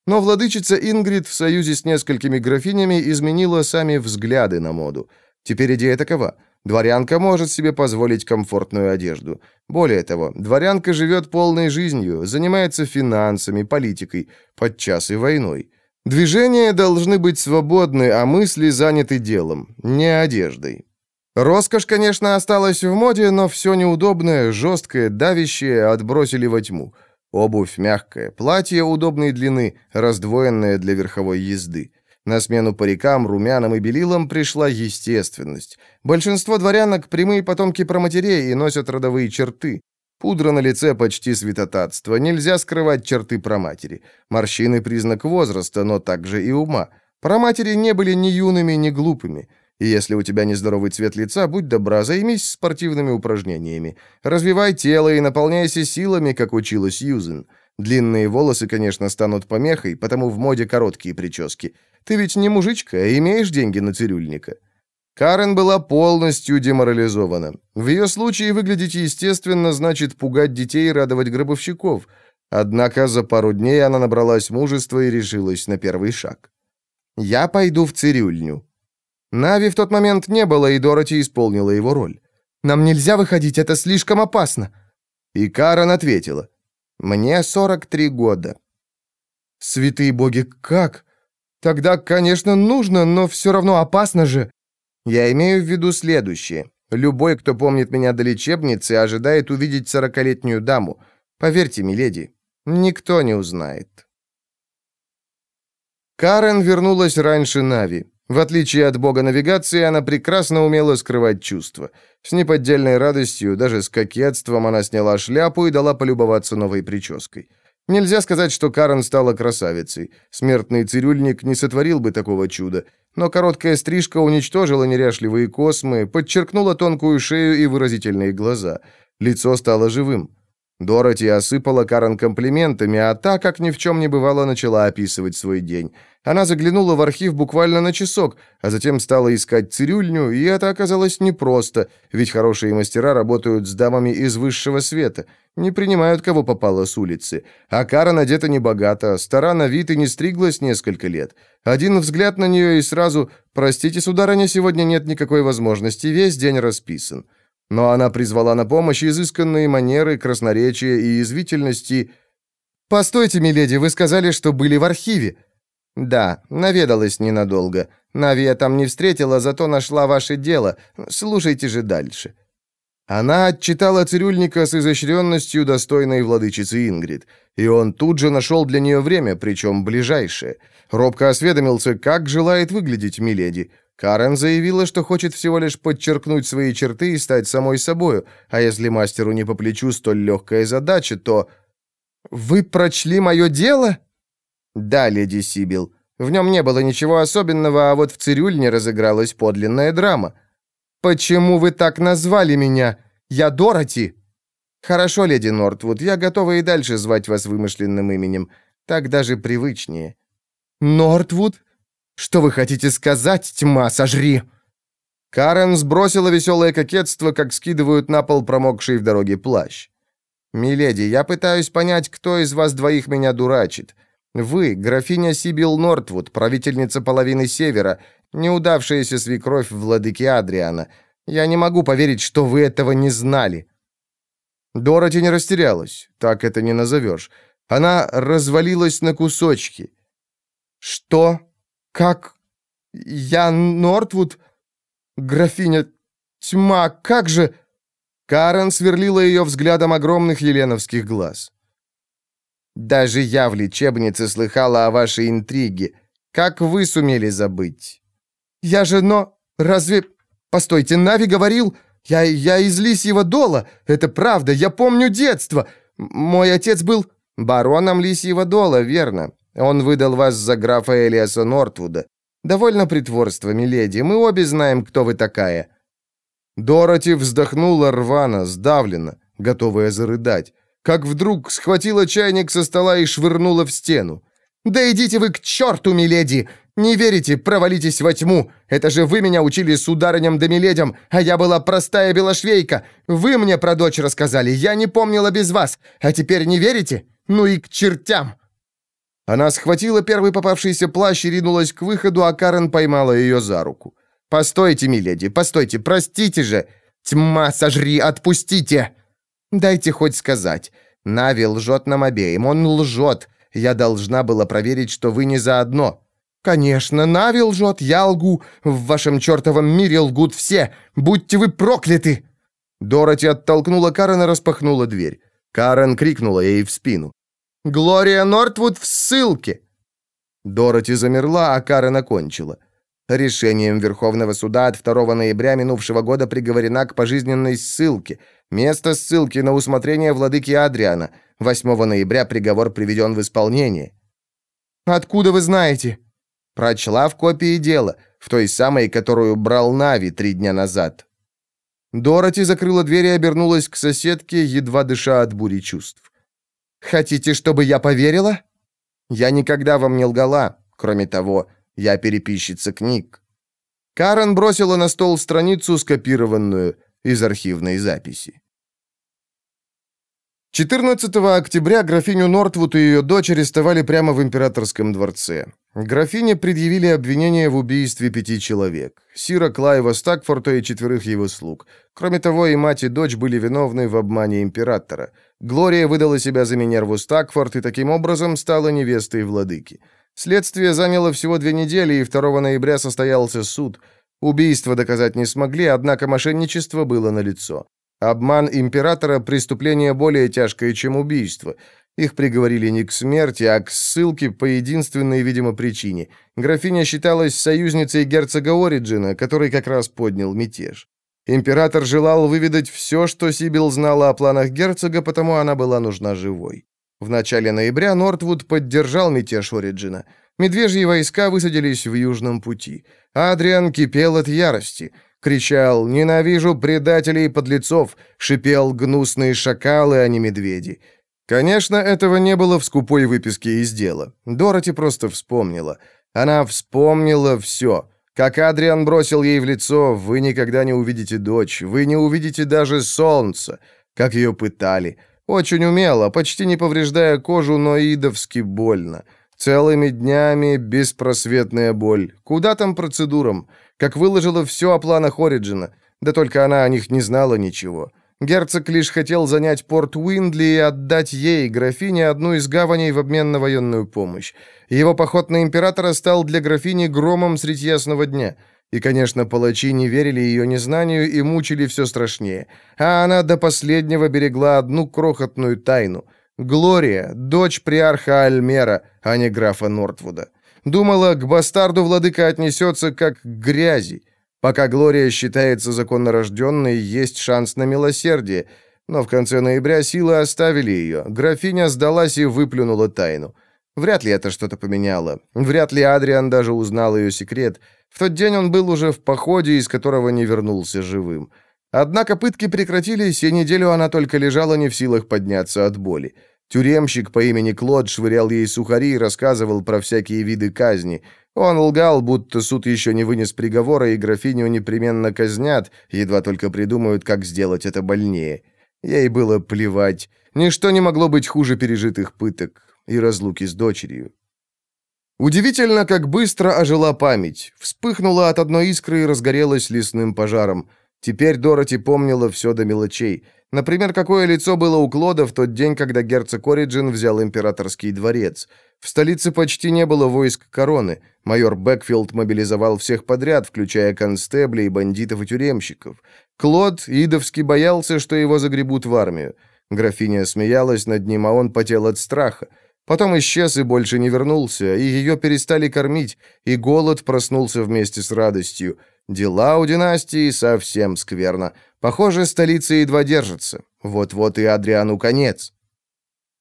Но владычица Ингрид в союзе с несколькими графинями изменила сами взгляды на моду. Теперь идея такова. Дворянка может себе позволить комфортную одежду. Более того, дворянка живет полной жизнью, занимается финансами, политикой, подчас и войной. Движения должны быть свободны, а мысли заняты делом, не одеждой. Роскошь, конечно, осталась в моде, но все неудобное, жесткое, давящее отбросили во тьму. Обувь мягкая, платье удобной длины, раздвоенное для верховой езды. На смену парикам, румянам и белилам пришла естественность. Большинство дворянок – прямые потомки проматерей и носят родовые черты. Пудра на лице почти святотатство, нельзя скрывать черты проматери. Морщины – признак возраста, но также и ума. Проматери не были ни юными, ни глупыми – и если у тебя нездоровый цвет лица, будь добра, займись спортивными упражнениями. Развивай тело и наполняйся силами, как учила Сьюзен. Длинные волосы, конечно, станут помехой, потому в моде короткие прически. Ты ведь не мужичка, а имеешь деньги на цирюльника». Карен была полностью деморализована. В ее случае выглядеть естественно значит пугать детей и радовать гробовщиков. Однако за пару дней она набралась мужества и решилась на первый шаг. «Я пойду в цирюльню», Нави в тот момент не было, и Дороти исполнила его роль. «Нам нельзя выходить, это слишком опасно». И Карен ответила. «Мне 43 года». «Святые боги, как? Тогда, конечно, нужно, но все равно опасно же». «Я имею в виду следующее. Любой, кто помнит меня до лечебницы, ожидает увидеть сорокалетнюю даму. Поверьте, миледи, никто не узнает». Карен вернулась раньше Нави. В отличие от бога навигации, она прекрасно умела скрывать чувства. С неподдельной радостью, даже с кокетством она сняла шляпу и дала полюбоваться новой прической. Нельзя сказать, что Карен стала красавицей. Смертный цирюльник не сотворил бы такого чуда. Но короткая стрижка уничтожила неряшливые космы, подчеркнула тонкую шею и выразительные глаза. Лицо стало живым. Дороти осыпала Карен комплиментами, а та, как ни в чем не бывало, начала описывать свой день. Она заглянула в архив буквально на часок, а затем стала искать цирюльню, и это оказалось непросто, ведь хорошие мастера работают с дамами из высшего света, не принимают кого попало с улицы. А Карен одета небогато, стара на вид и не стриглась несколько лет. Один взгляд на нее и сразу «Простите, сударыня, сегодня нет никакой возможности, весь день расписан». Но она призвала на помощь изысканные манеры, красноречие и язвительности. «Постойте, миледи, вы сказали, что были в архиве». «Да, наведалась ненадолго. Нави я там не встретила, зато нашла ваше дело. Слушайте же дальше». Она отчитала цирюльника с изощренностью, достойной владычицы Ингрид. И он тут же нашел для нее время, причем ближайшее. Робко осведомился, как желает выглядеть Миледи. Карен заявила, что хочет всего лишь подчеркнуть свои черты и стать самой собою, а если мастеру не по плечу столь легкая задача, то... «Вы прочли мое дело?» «Да, леди Сибил. В нем не было ничего особенного, а вот в цирюльне разыгралась подлинная драма. Почему вы так назвали меня? Я Дороти!» «Хорошо, леди Нортвуд, я готова и дальше звать вас вымышленным именем. Так даже привычнее». «Нортвуд? Что вы хотите сказать, тьма, сожри?» Карен сбросила веселое кокетство, как скидывают на пол промокший в дороге плащ. «Миледи, я пытаюсь понять, кто из вас двоих меня дурачит. Вы, графиня Сибил Нортвуд, правительница половины Севера, неудавшаяся свекровь владыки Адриана. Я не могу поверить, что вы этого не знали». Дороти не растерялась, так это не назовешь. Она развалилась на кусочки. «Что?» «Как? Я Нортвуд? Графиня Тьма, как же...» Карен сверлила ее взглядом огромных еленовских глаз. «Даже я в лечебнице слыхала о вашей интриге. Как вы сумели забыть?» «Я же, но... Разве... Постойте, Нави говорил... Я, я из Лисьего дола. Это правда, я помню детство. Мой отец был...» «Бароном Лисьего дола, верно. Он выдал вас за графа Элиаса Нортвуда. Довольно притворство, миледи. Мы обе знаем, кто вы такая». Дороти вздохнула рвано, сдавленно, готовая зарыдать. Как вдруг схватила чайник со стола и швырнула в стену. «Да идите вы к черту, миледи! Не верите, провалитесь во тьму! Это же вы меня учили с ударением да миледям, а я была простая белошвейка! Вы мне про дочь рассказали, я не помнила без вас, а теперь не верите? Ну и к чертям!» Она схватила первый попавшийся плащ и ринулась к выходу, а Карен поймала ее за руку. «Постойте, миледи, постойте, простите же! Тьма, сожри, отпустите!» «Дайте хоть сказать. Нави лжет нам обеим, он лжет. Я должна была проверить, что вы не заодно». «Конечно, Нави лжет, я лгу. В вашем чертовом мире лгут все. Будьте вы прокляты!» Дороти оттолкнула Карен и распахнула дверь. Карен крикнула ей в спину. «Глория Нортвуд в ссылке!» Дороти замерла, а Карен окончила. Решением Верховного суда от 2 ноября минувшего года приговорена к пожизненной ссылке. Место ссылки на усмотрение владыки Адриана. 8 ноября приговор приведен в исполнение. «Откуда вы знаете?» Прочла в копии дела, в той самой, которую брал Нави три дня назад. Дороти закрыла дверь и обернулась к соседке, едва дыша от бури чувств. «Хотите, чтобы я поверила?» «Я никогда вам не лгала. Кроме того, я переписчица книг». Карен бросила на стол страницу, скопированную из архивной записи. 14 октября графиню Нортвуд и ее дочь арестовали прямо в императорском дворце. Графине предъявили обвинение в убийстве пяти человек. Сира Клайва Стакфорта и четверых его слуг. Кроме того, и мать, и дочь были виновны в обмане императора. Глория выдала себя за Минерву Стакфорд и таким образом стала невестой владыки. Следствие заняло всего две недели, и 2 ноября состоялся суд. Убийство доказать не смогли, однако мошенничество было налицо. Обман императора – преступление более тяжкое, чем убийство. Их приговорили не к смерти, а к ссылке по единственной, видимо, причине. Графиня считалась союзницей герцога Ориджина, который как раз поднял мятеж. Император желал выведать все, что Сибил знала о планах герцога, потому она была нужна живой. В начале ноября Нортвуд поддержал мятеж Ориджина. Медвежьи войска высадились в Южном пути. Адриан кипел от ярости. Кричал «Ненавижу предателей и подлецов!» Шипел гнусные шакалы, а не медведи. Конечно, этого не было в скупой выписке из дела. Дороти просто вспомнила. Она вспомнила все. Как Адриан бросил ей в лицо, вы никогда не увидите дочь, вы не увидите даже солнца. Как ее пытали. Очень умело, почти не повреждая кожу, но идовски больно. Целыми днями беспросветная боль. Куда там процедурам? Как выложила все о планах Ориджина. Да только она о них не знала ничего. Герцог лишь хотел занять порт Уиндли и отдать ей, графине, одну из гаваней в обмен на военную помощь. Его поход на императора стал для графини громом средь ясного дня. И, конечно, палачи не верили ее незнанию и мучили все страшнее. А она до последнего берегла одну крохотную тайну. Глория, дочь приарха Альмера, а не графа Нортвуда. Думала, к бастарду владыка отнесется как к грязи. Пока Глория считается законнорожденной, есть шанс на милосердие. Но в конце ноября силы оставили ее. Графиня сдалась и выплюнула тайну. Вряд ли это что-то поменяло. Вряд ли Адриан даже узнал ее секрет. В тот день он был уже в походе, из которого не вернулся живым. Однако пытки прекратились, и неделю она только лежала не в силах подняться от боли. Тюремщик по имени Клод швырял ей сухари и рассказывал про всякие виды казни. Он лгал, будто суд еще не вынес приговора, и графиню непременно казнят, едва только придумают, как сделать это больнее. Ей было плевать. Ничто не могло быть хуже пережитых пыток и разлуки с дочерью. Удивительно, как быстро ожила память. Вспыхнула от одной искры и разгорелась лесным пожаром. Теперь Дороти помнила все до мелочей. Например, какое лицо было у Клода в тот день, когда герцог Ориджин взял императорский дворец. В столице почти не было войск короны. Майор Бэкфилд мобилизовал всех подряд, включая констеблей, бандитов и тюремщиков. Клод идовски боялся, что его загребут в армию. Графиня смеялась над ним, а он потел от страха. Потом исчез и больше не вернулся, и ее перестали кормить, и голод проснулся вместе с радостью. Дела у династии совсем скверно. Похоже, столица едва держится. Вот-вот и Адриану конец.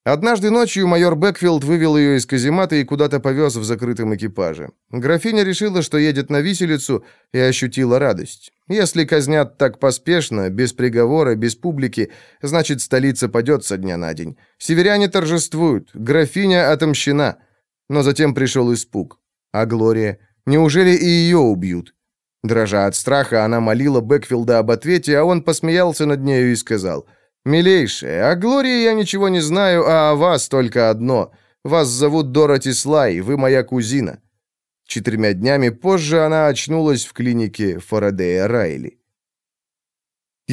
Однажды ночью майор Бэкфилд вывел ее из каземата и куда-то повез в закрытом экипаже. Графиня решила, что едет на виселицу, и ощутила радость. Если казнят так поспешно, без приговора, без публики, значит, столица падет со дня на день. Северяне торжествуют, графиня отомщена. Но затем пришел испуг. А Глория? Неужели и ее убьют? Дрожа от страха, она молила Бэкфилда об ответе, а он посмеялся над нею и сказал, «Милейшая, о Глории я ничего не знаю, а о вас только одно. Вас зовут Дороти Слай, вы моя кузина». Четырьмя днями позже она очнулась в клинике Фарадея Райли.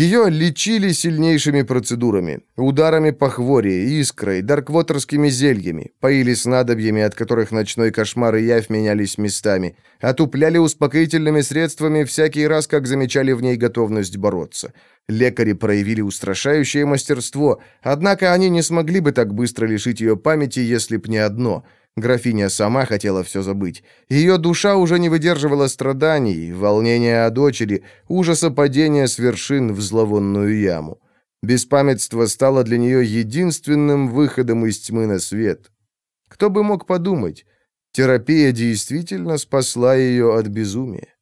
Ее лечили сильнейшими процедурами, ударами по хворе, искрой, дарквотерскими зельями, поили снадобьями, от которых ночной кошмар и явь менялись местами, отупляли успокоительными средствами всякий раз, как замечали в ней готовность бороться. Лекари проявили устрашающее мастерство, однако они не смогли бы так быстро лишить ее памяти, если б не одно — Графиня сама хотела все забыть. Ее душа уже не выдерживала страданий, волнения о дочери, ужаса падения с вершин в зловонную яму. Беспамятство стало для нее единственным выходом из тьмы на свет. Кто бы мог подумать, терапия действительно спасла ее от безумия.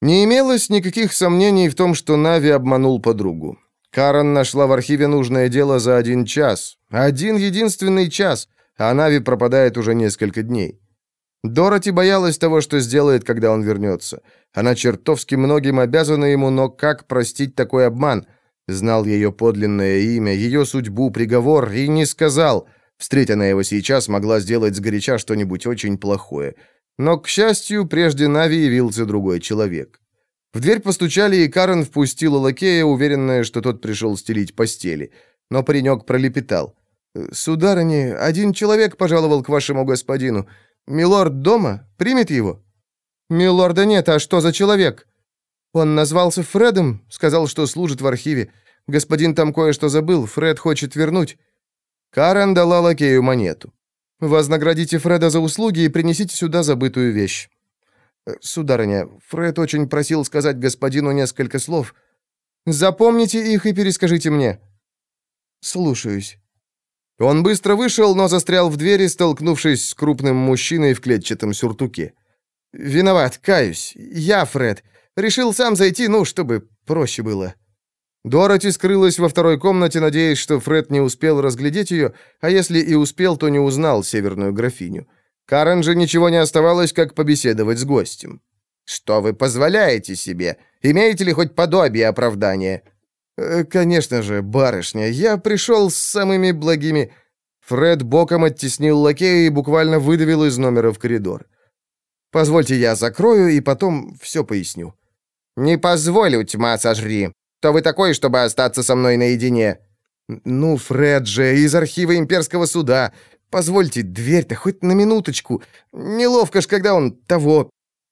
Не имелось никаких сомнений в том, что Нави обманул подругу. Карен нашла в архиве нужное дело за один час. Один единственный час — а Нави пропадает уже несколько дней. Дороти боялась того, что сделает, когда он вернется. Она чертовски многим обязана ему, но как простить такой обман? Знал ее подлинное имя, ее судьбу, приговор, и не сказал. Встретя на его сейчас, могла сделать сгоряча что-нибудь очень плохое. Но, к счастью, прежде Нави явился другой человек. В дверь постучали, и Карен впустила лакея, уверенная, что тот пришел стелить постели. Но паренек пролепетал. «Сударыня, один человек пожаловал к вашему господину. Милорд дома? Примет его?» «Милорда нет, а что за человек?» «Он назвался Фредом, сказал, что служит в архиве. Господин там кое-что забыл, Фред хочет вернуть». Карен дала лакею монету. «Вознаградите Фреда за услуги и принесите сюда забытую вещь». «Э, «Сударыня, Фред очень просил сказать господину несколько слов. Запомните их и перескажите мне». «Слушаюсь». Он быстро вышел, но застрял в двери, столкнувшись с крупным мужчиной в клетчатом сюртуке. «Виноват, каюсь. Я, Фред. Решил сам зайти, ну, чтобы проще было». Дороти скрылась во второй комнате, надеясь, что Фред не успел разглядеть ее, а если и успел, то не узнал северную графиню. Карен же ничего не оставалось, как побеседовать с гостем. «Что вы позволяете себе? Имеете ли хоть подобие оправдания?» Э, «Конечно же, барышня, я пришел с самыми благими...» Фред боком оттеснил лакея и буквально выдавил из номера в коридор. «Позвольте, я закрою и потом все поясню». «Не позволю, тьма сожри. Кто вы такой, чтобы остаться со мной наедине?» «Ну, Фред же, из архива имперского суда. Позвольте, дверь-то хоть на минуточку. Неловко ж, когда он того...»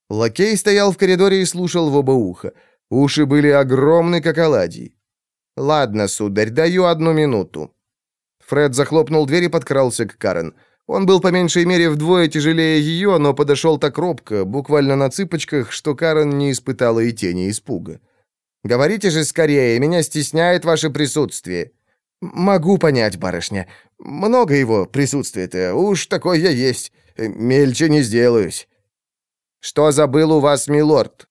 Лакей стоял в коридоре и слушал в оба уха. Уши были огромны, как оладьи. «Ладно, сударь, даю одну минуту». Фред захлопнул дверь и подкрался к Карен. Он был по меньшей мере вдвое тяжелее ее, но подошел так робко, буквально на цыпочках, что Карен не испытала и тени испуга. «Говорите же скорее, меня стесняет ваше присутствие». «Могу понять, барышня. Много его присутствия-то, уж такой я есть. Мельче не сделаюсь». «Что забыл у вас, милорд?»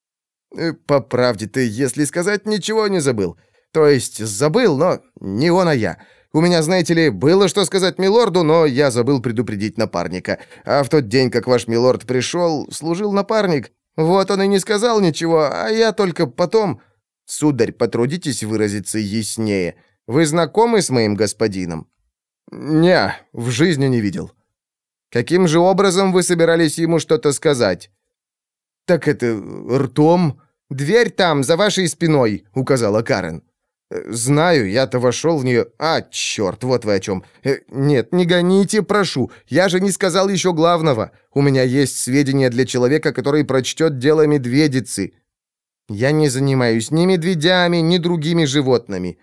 «Э, «По правде-то, если сказать, ничего не забыл. То есть забыл, но не он, а я. У меня, знаете ли, было что сказать милорду, но я забыл предупредить напарника. А в тот день, как ваш милорд пришел, служил напарник. Вот он и не сказал ничего, а я только потом... Сударь, потрудитесь выразиться яснее. Вы знакомы с моим господином? Не, в жизни не видел. Каким же образом вы собирались ему что-то сказать? Так это ртом. Дверь там, за вашей спиной, указала Карен. «Знаю, я-то вошел в нее... А, черт, вот вы о чем. Э, нет, не гоните, прошу. Я же не сказал еще главного. У меня есть сведения для человека, который прочтет дело медведицы. Я не занимаюсь ни медведями, ни другими животными.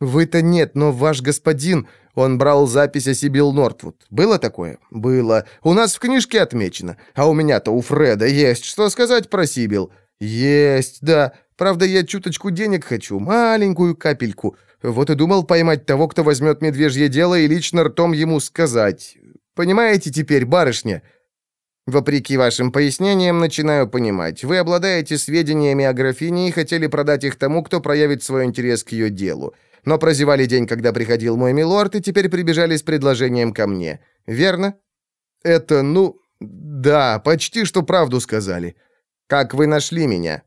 Вы-то нет, но ваш господин... Он брал запись о Сибил Нортвуд. Было такое? Было. У нас в книжке отмечено. А у меня-то у Фреда есть что сказать про Сибил. Есть, да. Правда, я чуточку денег хочу, маленькую капельку. Вот и думал поймать того, кто возьмет медвежье дело и лично ртом ему сказать. Понимаете теперь, барышня?» «Вопреки вашим пояснениям, начинаю понимать. Вы обладаете сведениями о графине и хотели продать их тому, кто проявит свой интерес к ее делу. Но прозевали день, когда приходил мой милорд, и теперь прибежали с предложением ко мне. Верно?» «Это, ну... Да, почти что правду сказали. Как вы нашли меня?»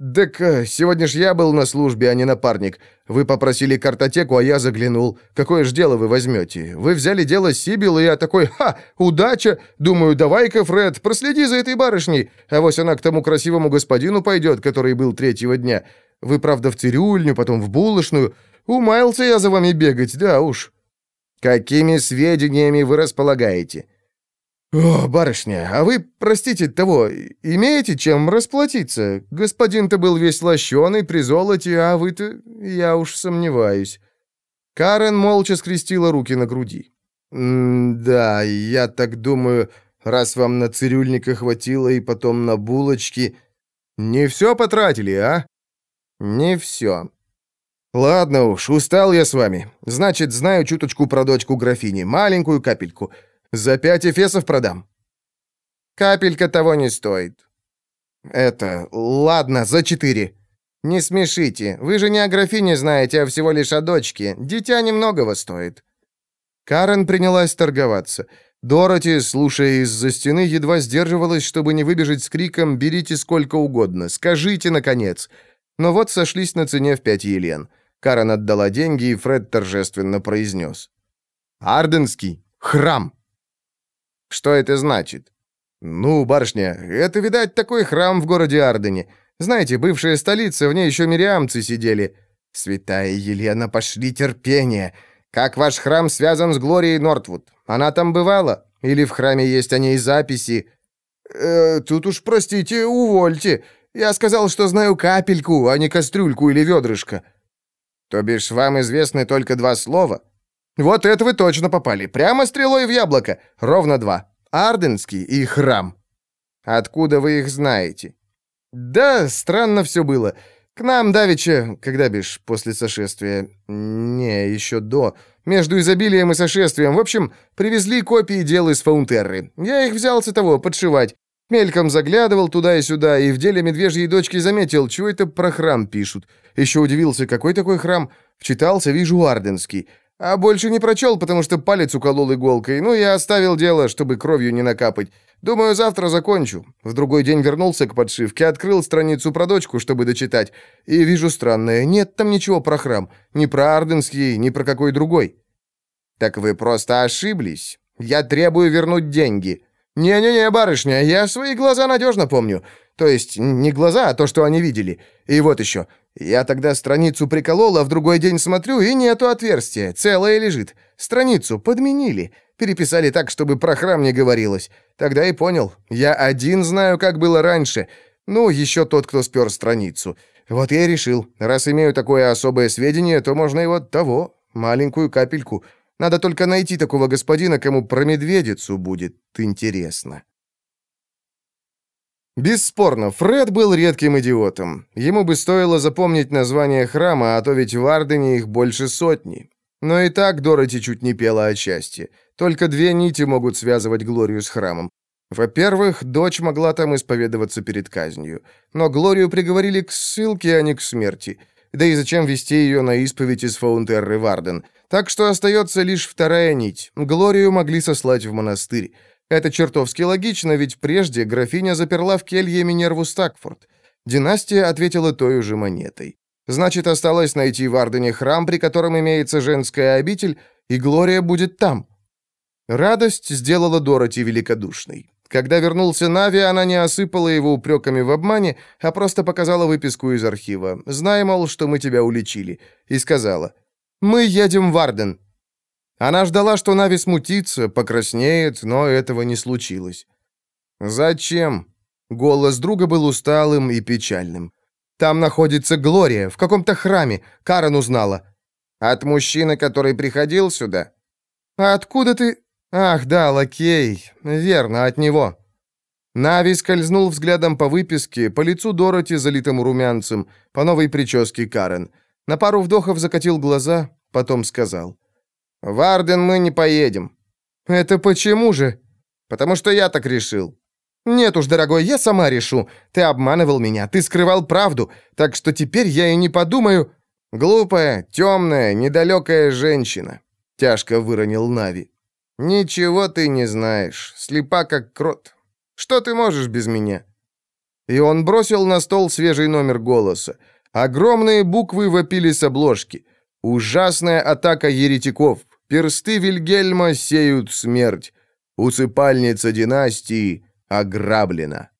«Так э, сегодня ж я был на службе, а не напарник. Вы попросили картотеку, а я заглянул. Какое ж дело вы возьмете? Вы взяли дело Сибил, и я такой, ха, удача! Думаю, давай-ка, Фред, проследи за этой барышней, а вось она к тому красивому господину пойдет, который был третьего дня. Вы, правда, в цирюльню, потом в булочную. Умаялся я за вами бегать, да уж». «Какими сведениями вы располагаете?» «О, барышня, а вы, простите того, имеете чем расплатиться? Господин-то был весь лощеный при золоте, а вы-то, я уж сомневаюсь». Карен молча скрестила руки на груди. «Да, я так думаю, раз вам на цирюльника хватило и потом на булочки...» «Не все потратили, а?» «Не все». «Ладно уж, устал я с вами. Значит, знаю чуточку про дочку графини, маленькую капельку». За пять эфесов продам». «Капелька того не стоит». «Это... Ладно, за четыре». «Не смешите. Вы же не о графине знаете, а всего лишь о дочке. Дитя немногого стоит». Карен принялась торговаться. Дороти, слушая из-за стены, едва сдерживалась, чтобы не выбежать с криком «Берите сколько угодно! Скажите, наконец!» Но вот сошлись на цене в пять елен. Карен отдала деньги, и Фред торжественно произнес. «Арденский! Храм!» Что это значит? Ну, барышня, это, видать, такой храм в городе Ардене. Знаете, бывшая столица, в ней еще мириамцы сидели. Святая Елена, пошли терпение. Как ваш храм связан с Глорией Нортвуд? Она там бывала? Или в храме есть о ней записи? Э, тут уж, простите, увольте. Я сказал, что знаю капельку, а не кастрюльку или ведрышко. То бишь, вам известны только два слова? Вот это вы точно попали. Прямо стрелой в яблоко. Ровно два. Арденский и храм. Откуда вы их знаете? Да, странно все было. К нам давеча, когда бишь, после сошествия... Не, еще до. Между изобилием и сошествием. В общем, привезли копии дел из Фаунтерры. Я их взялся того, подшивать. Мельком заглядывал туда и сюда, и в деле медвежьей дочки заметил, чего это про храм пишут. Еще удивился, какой такой храм. Вчитался, вижу, Арденский. А больше не прочел, потому что палец уколол иголкой. Ну, я оставил дело, чтобы кровью не накапать. Думаю, завтра закончу. В другой день вернулся к подшивке, открыл страницу про дочку, чтобы дочитать. И вижу странное. Нет там ничего про храм. Ни про Арденский, ни про какой другой. Так вы просто ошиблись. Я требую вернуть деньги. «Не-не-не, барышня, я свои глаза надежно помню. То есть не глаза, а то, что они видели. И вот еще. Я тогда страницу приколол, а в другой день смотрю, и нету отверстия. Целое лежит. Страницу подменили. Переписали так, чтобы про храм не говорилось. Тогда и понял. Я один знаю, как было раньше. Ну, еще тот, кто спер страницу. Вот я и решил. Раз имею такое особое сведение, то можно и вот того, маленькую капельку. Надо только найти такого господина, кому про медведицу будет интересно. Бесспорно, Фред был редким идиотом. Ему бы стоило запомнить название храма, а то ведь в Ардене их больше сотни. Но и так Дороти чуть не пела от счастья. Только две нити могут связывать Глорию с храмом. Во-первых, дочь могла там исповедоваться перед казнью. Но Глорию приговорили к ссылке, а не к смерти. Да и зачем вести ее на исповедь из Фаунтерры Варден? Так что остается лишь вторая нить. Глорию могли сослать в монастырь. Это чертовски логично, ведь прежде графиня заперла в келье Минерву Стакфорд. Династия ответила той же монетой. Значит, осталось найти в Ардене храм, при котором имеется женская обитель, и Глория будет там. Радость сделала Дороти великодушной. Когда вернулся Нави, она не осыпала его упреками в обмане, а просто показала выписку из архива. «Знай, мол, что мы тебя уличили». И сказала, «Мы едем в Арден». Она ждала, что Нави смутится, покраснеет, но этого не случилось. «Зачем?» Голос друга был усталым и печальным. «Там находится Глория, в каком-то храме. Карен узнала». «От мужчины, который приходил сюда?» «А откуда ты...» «Ах, да, лакей. Верно, от него». Нави скользнул взглядом по выписке, по лицу Дороти, залитому румянцем, по новой прическе Карен. На пару вдохов закатил глаза, потом сказал. «В Арден мы не поедем». «Это почему же?» «Потому что я так решил». «Нет уж, дорогой, я сама решу. Ты обманывал меня, ты скрывал правду, так что теперь я и не подумаю...» «Глупая, темная, недалекая женщина», — тяжко выронил Нави. «Ничего ты не знаешь, слепа как крот. Что ты можешь без меня?» И он бросил на стол свежий номер голоса. Огромные буквы вопили с обложки. Ужасная атака еретиков. Персты Вильгельма сеют смерть. Усыпальница династии ограблена.